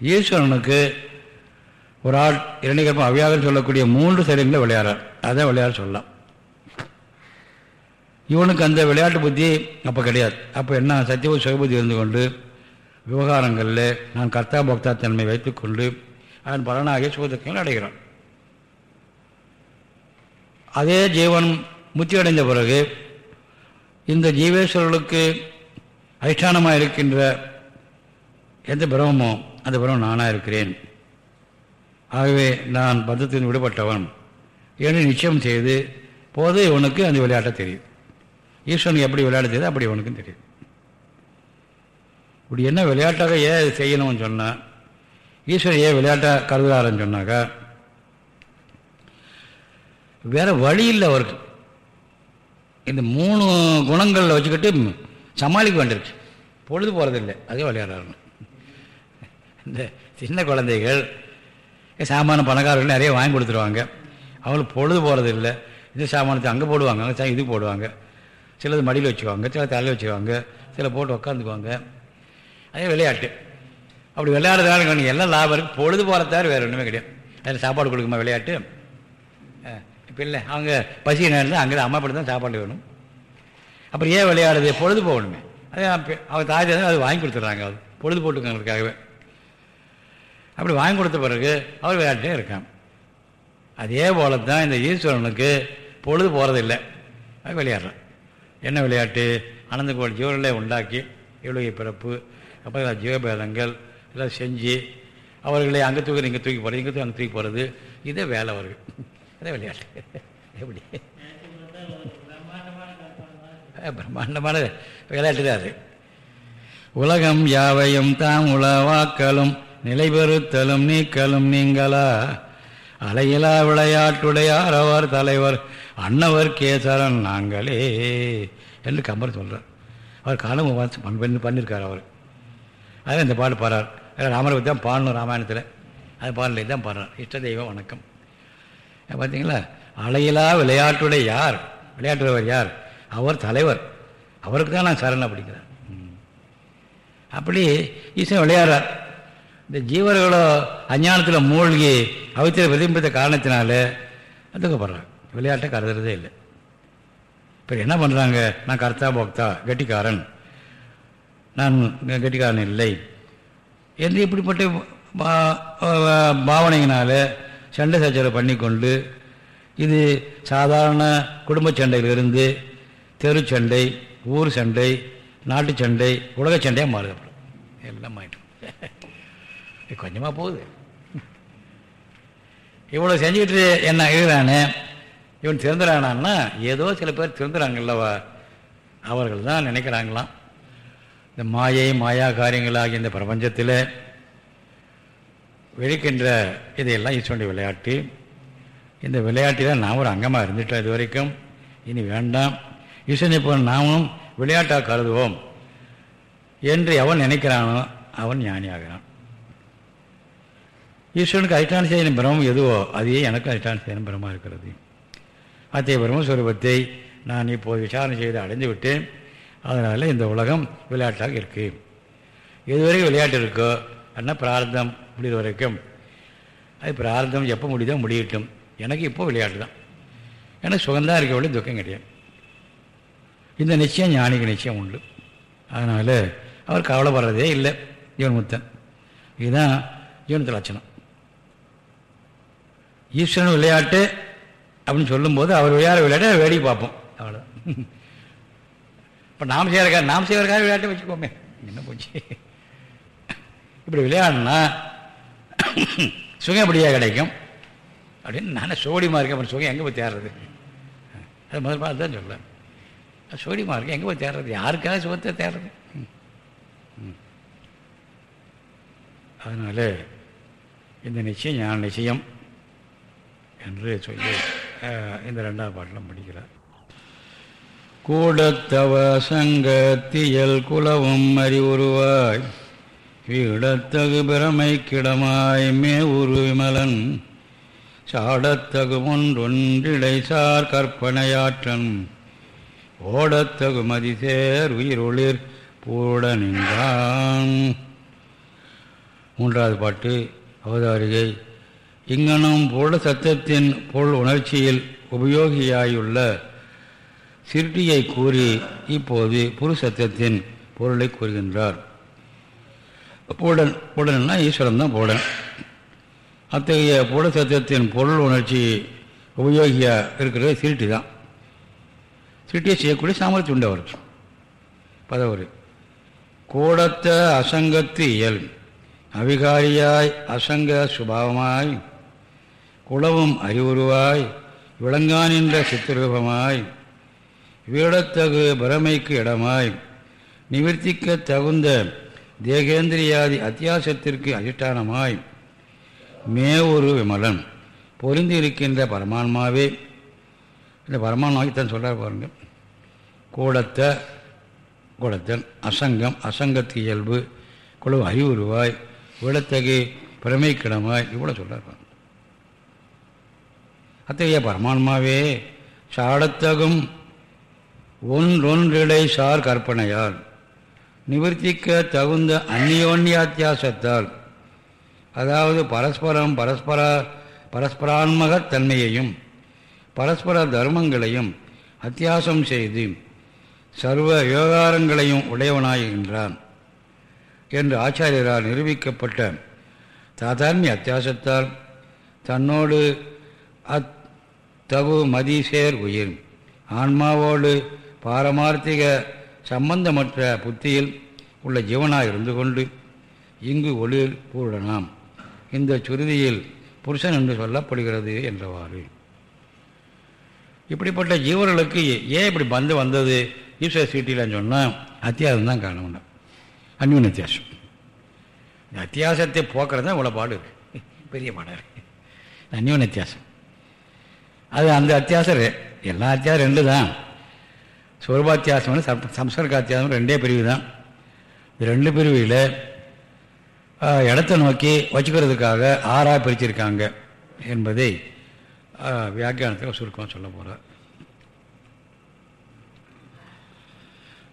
ஈஸ்வரனுக்கு ஒரு ஆள் இரண்டிகற்பம் அவ்யாக சொல்லக்கூடிய மூன்று சரீரங்களை விளையாடுறார். அதை விளையாட சொல்லலாம். இவனுக்கு அந்த விளையாட்டு புத்தி அப்போ கிடையாது. அப்போ என்ன? சத்தியபூ சுகபுத்தி இருந்து கொண்டு விவகாரங்களில் நான் கர்த்தா பக்தா தன்மை வைத்துக்கொண்டு அதன் பலனாகிய சுகத்துக்கங்கள் அடைகிறான். அதே ஜீவன் முத்தி அடைந்த பிறகு இந்த ஜீவேஸ்வரர்களுக்கு அதிஷ்டானமாக இருக்கின்ற எந்த பிரமமோ அந்த பிரமம் நானாக இருக்கிறேன். ஆகவே நான் பந்தத்தின் விடுபட்டவன். என்று நிச்சயம் செய்து போது இவனுக்கு அந்த விளையாட்டை தெரியும். ஈஸ்வரனுக்கு எப்படி விளையாட செய்யுது அப்படி இவனுக்கும் தெரியும். இப்படி என்ன விளையாட்டாக ஏன் செய்யணும்னு சொன்னால் ஈஸ்வரன் ஏன் விளையாட்டாக கருதுகிறாருன்னு சொன்னாக்கா வேறு வழி இல்லை அவருக்கு. இந்த மூணு குணங்களில் வச்சுக்கிட்டு சமாளிக்க வேண்டியிருக்கு. பொழுது போகிறதில்லை அதே விளையாடுறாங்க இந்த சின்ன குழந்தைகள் சாமான பணக்காரர்கள் நிறைய வாங்கி கொடுத்துருவாங்க. அவங்களுக்கு பொழுது போகிறதில்லை இந்த சாமானத்தை அங்கே போடுவாங்க அங்கே இது போடுவாங்க. சிலது மடியில் வச்சுக்குவாங்க சில தலையில் வச்சுக்குவாங்க சில போட்டு உட்காந்துக்குவாங்க அதே விளையாட்டு. அப்படி விளையாடுறதுனால எல்லாம் லாபம் இருக்குது பொழுது போகிறதாரு வேறு ஒன்றுமே கிடையாது. அதில் சாப்பாடு கொடுக்குமா விளையாட்டு? இப்போ இல்லை. அவங்க பசி நேரம் அங்கே அம்மா படி தான் சாப்பாடு வேணும். அப்புறம் ஏன் விளையாடுது? பொழுது போகணுமே அதே அவங்க தாய் தான் அது வாங்கி கொடுத்துட்றாங்க அது. பொழுது போட்டுக்கிறதுக்காகவே அப்படி வாங்கி கொடுத்த பிறகு அவர் விளையாட்டே இருக்கான். அதே போல தான் இந்த ஈஸ்வரனுக்கு பொழுது போகிறதில்லை அது விளையாடுறான். என்ன விளையாட்டு? அனந்த கோடி ஜீவர்களை உண்டாக்கி இவ்வளோ பிறப்பு அப்புறம் ஜீவபேதங்கள் எல்லாம் செஞ்சு அவர்களை அங்கே தூக்கி இங்கே தூக்கி போகிறது இங்கே தூக்கி அங்கே தூக்கி போகிறது இதே வேலை அவர்கள் அதே விளையாட்டு. எப்படி? பிரம்மாண்டமான விளையாட்டு தான் அது உலகம் யாவையும் தாம் உளவாக்கலும் நிலைபெறுத்தலும் நீக்கலும் நீங்களா? அலையிலா விளையாட்டுடையார் அவர் தலைவர் அன்னவர் கேசரன் நாங்களே என்று கம்பர் சொல்கிறார் அவர் காலம் பண்ணி பண்ணியிருக்கார் அவர். அதான் இந்த பாட்டு பாடுறார். ராமரை தான் பாடணும் ராமாயணத்தில். அது பாடலை தான் பாடுறார். இஷ்ட தெய்வம் வணக்கம். பார்த்தீங்களா அலையிலா விளையாட்டுடைய யார் விளையாட்டுறவர் யார்? அவர் தலைவர். அவருக்கு தான் நான் சரண் அப்படிங்கிறேன் ம். அப்படி ஈஸ்வரன் விளையாடுறார். இந்த ஜீவர்களோ அஞ்ஞானத்தில் மூழ்கி அவத்திர பிரதிபித்த காரணத்தினால துக்கப்படுறாங்க விளையாட்டை கருதுறதே இல்லை. இப்போ என்ன பண்ணுறாங்க நான் கர்த்தா போக்தா கெட்டிக்காரன். நான் கெட்டிக்காரன் இல்லை. என்று இப்படிப்பட்ட பாவனையினால் சண்டை சச்சரவு பண்ணிக்கொண்டு இது சாதாரண குடும்ப சண்டையிலிருந்து தெரு சண்டை ஊர் சண்டை நாட்டு சண்டை உலக சண்டையாக மாறுது. எல்லாம் ஆயிட்டு இது கொஞ்சமாக போகுது. இவ்வளோ செஞ்சுக்கிட்டு என்ன எழுதுறானே இவன் திறந்துறானான்னா ஏதோ சில பேர் திறந்துறாங்கல்லவா அவர்கள் தான் நினைக்கிறாங்களாம். இந்த மாயை மாயா காரியங்களாகிய இந்த பிரபஞ்சத்தில் வெளிக்கின்ற இதையெல்லாம் ஈஸ்வனுடைய விளையாட்டு. இந்த விளையாட்டில் நான் ஒரு அங்கமாக இருந்துட்டேன் இது வரைக்கும் இனி வேண்டாம். ஈஸ்வரனை போல் நாமும் விளையாட்டாக கருதுவோம் என்று எவன் நினைக்கிறானோ அவன் ஞானியாகிறான். ஈஸ்வரனுக்கு அதிஷ்டான செய்யும் பிரமம் எதுவோ அதையே எனக்கு அதிஷ்டான செய்யும் பிரமாக இருக்கிறது. அத்தகைய பிரம்மஸ்வரூபத்தை நான் இப்போது விசாரணை செய்து அடைந்து விட்டேன். அதனால் இந்த உலகம் விளையாட்டாக இருக்குது எதுவரைக்கும் விளையாட்டு இருக்கோ அப்படின்னா பிரார்த்தம் முடிகிற வரைக்கும். அது பிரார்த்தம் எப்போ முடியுதோ முடியட்டும். எனக்கு இப்போ விளையாட்டு தான். எனக்கு சுகந்தான் இருக்க வேண்டிய துக்கம் கிடையாது. இந்த நிச்சயம் ஞானிக்கு நிச்சயம் உண்டு. அதனால் அவர் கவலைப்படுறதே இல்லை ஜீவன் முத்தன். இதுதான் ஜீவனத்து லட்சணம். ஈஸ்வரன் விளையாட்டு அப்படின்னு சொல்லும்போது அவர் விளையாட விளையாட வேடிக்கை பார்ப்போம். அவ்வளோதான் இப்போ நாம் செய்கிறக்கா நாம் செய்வதற்காக விளையாட்டை வச்சுக்கோமே. என்ன போச்சு? இப்படி விளையாடினா சுகம் எப்படியா கிடைக்கும்? அப்படின்னு நானே சோடிமா இருக்கேன் அப்புறம் சுகம் எங்கே போய் தேடுறது அது முதல் பார்த்து தான் சொல்லுவேன் சோடியமாக இருக்கேன் எங்கே போய் தேடுறது? யாருக்காக சுகத்தை தேடுறது? ம். இந்த நிச்சயம் ஞான நிச்சயம் என்று சொல்லி இந்த ரெண்டாவது பாட்டிலும் படிக்கிறார். கூடத்தவ சங்கத்தியல் குலவும் அறிவுருவாய் வீடத்தகு பிரமை கிடமாய் மே உரு விமலன் சாடத்தகு ஒன்றொன்றிடைசார் கற்பனையாற்றன் ஓடத்தகு மதிசேர் உயிரொளிர் பூட நின்றான் மூன்றாவது பாட்டு அவதாரிகை. இங்கனும் பொருள் சத்தத்தின் பொருள் உணர்ச்சியில் உபயோகியாயுள்ள சிருட்டியை கூறி இப்போது புரு சத்தத்தின் பொருளை கூறுகின்றார். பூடன் பூடன்னா ஈஸ்வரன் தான் பூடன். அத்தகைய பூட சத்தத்தின் பொருள் உணர்ச்சி உபயோகியாக இருக்கிறது சிருட்டி தான். சிருஷ்டியை செய்யக்கூடிய சாமர்த்தியம் உண்டு அவருக்கு பதவர். கூடத்த அசங்கத்து இயல். அவிகாரியாய் அசங்க சுபாவமாய். குளவும் அறிவுருவாய். விளங்கானின்ற சித்திரூபமாய். வீடத்தகு பிரமைக்கு இடமாய். நிவர்த்திக்க தகுந்த தேகேந்திரியாதி அத்தியாசத்திற்கு அதிஷ்டானமாய். மே ஒரு விமலன். பொருந்திருக்கின்ற பரமான்மாவே. இந்த வாங்கித்தான் சொல்கிறார் பாருங்கள் கூடத்த கூடத்தன் அசங்கம் அசங்கத்து இயல்பு குழு அறிவுருவாய் விடத்தகு பிரமைக்கிடமாய் இவ்வளோ சொல்கிறார் அத்தகைய பரமான்மாவே சாடத்தகும் ஒன்றொன்றிடை சார் கற்பனையால் நிவர்த்திக்க தகுந்த அந்நியோன்யாத்தியாசத்தால் அதாவது பரஸ்பரம் பரஸ்பர பரஸ்பரான்மகத் தன்மையையும் பரஸ்பர தர்மங்களையும் அத்தியாசம் செய்து சர்வ விவகாரங்களையும் உடையவனாகின்றான் என்று ஆச்சாரியரால் நிரூபிக்கப்பட்ட தாதான்மிய அத்தியாசத்தால் தன்னோடு அத் தகு மதிசேர் உயிர் ஆன்மாவோடு பாரமார்த்திக சம்பந்தமற்ற புத்தியில் உள்ள ஜீவனாக இருந்து கொண்டு இங்கு ஒளியில் பூரணாம். இந்த சுருதியில் புருஷன் என்று சொல்லப்படுகிறது என்றவாறு. இப்படிப்பட்ட ஜீவர்களுக்கு ஏன் இப்படி பந்து வந்தது? ஈஸ்வர சீட்டிலன்னு சொன்னால் அத்தியாசம் தான் காரணம் அந்யூன் அத்தியாசம். இந்த அத்தியாசத்தை போக்குறது தான் இவ்வளோ பாடு இருக்கு. பெரிய பாடம் இருக்கு. அந்யூன் அத்தியாசம். அது அந்த அத்தியாசம் எல்லா அத்தியாசம் ரெண்டு தான் சுவர்பாத்தியாசம் சம் சம்ஸ்கர்காத்தியாசம் ரெண்டே பிரிவு தான் இந்த ரெண்டு பிரிவில் இடத்தை நோக்கி வச்சுக்கிறதுக்காக ஆறாக பிரிச்சிருக்காங்க என்பதை வியாக்கியானத்தில் சுருக்கமாக சொல்ல போகிறார்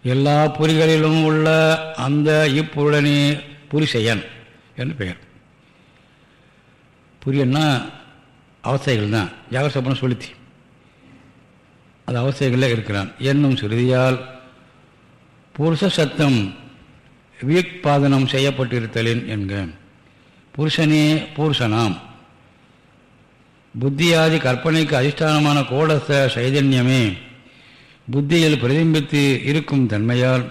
எல்லா புரிகளிலும் உள்ள அந்த இப்பொருளனே புரிசெயன் என்று பெயர். புரியன்னா அவஸ்தைகள் தான் ஜாகர சொலுத்தி அது அவஸ்தைகளில் இருக்கிறான். என்னும் சுருதியால் புருஷ சத்தம் வீக் பாதனம் செய்யப்பட்டிருத்தலின் என்க. புருஷனே புருஷனாம். புத்தியாதி கற்பனைக்கு அதிஷ்டானமான கோடச சைதன்யமே. புத்தியில் பிரதிபித்து இருக்கும் தன்மையால்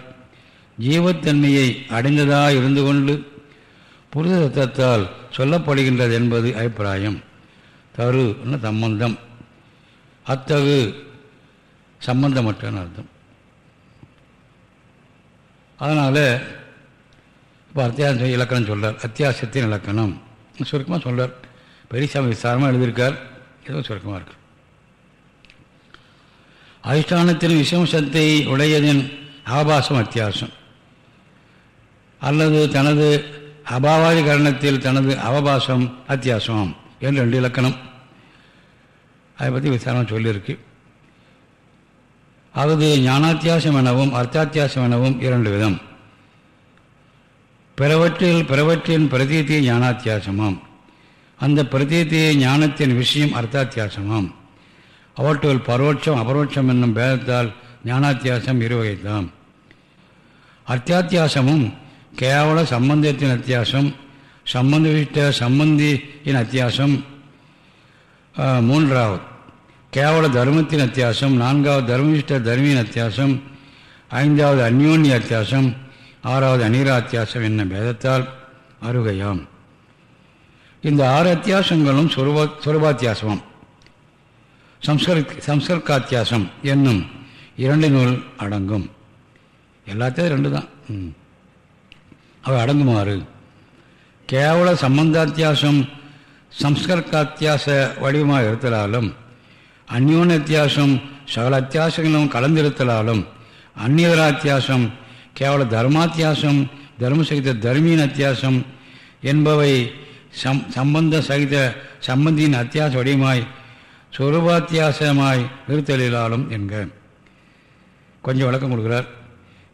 ஜீவத்தன்மையை அடைந்ததாக இருந்து கொண்டு புரித சத்தத்தால் சொல்லப்படுகின்றது என்பது அபிப்பிராயம். தரு சம்பந்தம். அத்தகு சம்பந்தமற்றன்னு அர்த்தம். அதனால் இப்போ அத்தியாச இலக்கணம் சொல்கிறார் அத்தியாசத்தின் இலக்கணம். சுருக்கமாக சொல்கிறார் பெரியசாமி விசாரமாக எழுதியிருக்கார். எதுவும் சுருக்கமாக இருக்கு. அதிஷ்டானத்தின் விஷமசத்தை உடையதின் ஆபாசம் அத்தியாசம் அல்லது தனது அபாவாதி கரணத்தில் தனது அவபாசம் அத்தியாசம் என்று ரெண்டு இலக்கணம். அதை பற்றி விசாரணை சொல்லியிருக்கு. அது ஞானாத்தியாசம் எனவும் அர்த்தாத்தியாசம் எனவும் இரண்டு விதம். பிறவற்றில் பிறவற்றின் பிரதீதி ஞானாத்தியாசமாம். அந்த பிரதீதி ஞானத்தின் விஷயம் அர்த்தாத்தியாசமாம். அவற்றுள் பரோட்சம் அபரோட்சம் என்னும் பேதத்தால் ஞானாத்தியாசம் இருவகைத்தாம். அத்தியாத்தியாசமும் கேவல சம்பந்தத்தின் அத்தியாசம் சம்பந்த விஷ்ட சம்பந்தியின் அத்தியாசம் மூன்றாவது. கேவல தர்மத்தின் அத்தியாசம் நான்காவது தர்மவிஷ்ட தர்மியின் அத்தியாசம் ஐந்தாவது அந்யோன்ய அத்தியாசம் ஆறாவது அநீரா அத்தியாசம் என்னும் பேதத்தால் அருகையாம். இந்த ஆறு அத்தியாசங்களும் சொருபா சொருபாத்தியாசமம். சம்ஸ்கர் சம்ஸ்கர்காத்தியாசம் என்னும் இரண்டு நூல் அடங்கும். எல்லாத்தையும் ரெண்டு தான் அவை அடங்குமாறு. கேவல சம்பந்தாத்தியாசம் சம்ஸ்கர்காத்தியாச வடிவமாக இருத்தலாலும் அந்யோன அத்தியாசம் சகல அத்தியாசங்களும் கலந்திருத்தலாலும் அந்நியராத்தியாசம் கேவல தர்மாத்தியாசம் தர்மசகித தர்மீன் அத்தியாசம் என்பவை சம் சம்பந்த சகித சம்பந்தியின் அத்தியாச வடிவமாய் சொரூபாத்தியாசமாய் விருத்தலிலாலும் என்க. கொஞ்சம் விளக்கம் கொடுக்குறார்.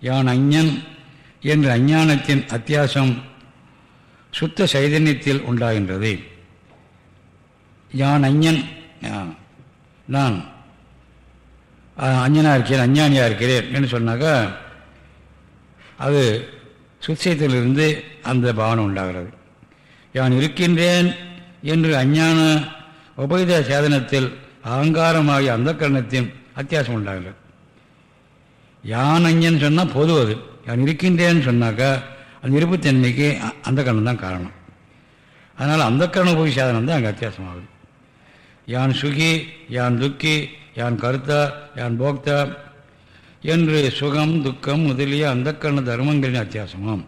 யான் அஞ்ஞன் என்ற அஞ்ஞானத்தின் அத்தியாசம் சுத்த சைதன்யத்தில் உண்டாகின்றது. யான் அஞ்ஞன் நான் அஞ்சனாக இருக்கிறேன் அஞ்ஞானியாக இருக்கிறேன் என்று சொன்னாக்கா அது சுத்தியத்திலிருந்து அந்த பாவனை உண்டாகிறது. யான் இருக்கின்றேன் என்று அஞ்ஞான உபயுத சேதனத்தில் அகங்காரமாகிய அந்த கரணத்தின் அத்தியாசம் உண்டாகல யான் அஞ்சன் சொன்னால் பொது அது. யான் இருக்கின்றேன்னு சொன்னாக்கா அந்த இருப்புத்தன்மைக்கு அந்த கரணம் தான் காரணம். அதனால் அந்த கரண உபயோக சேதனம் தான் அங்கே அத்தியாசமாகுது. யான் சுகி யான் துக்கி யான் கருத்தா யான் போக்தா என்று சுகம் துக்கம் முதலிய அந்த கண்ண தர்மங்களின் அத்தியாசமாம்.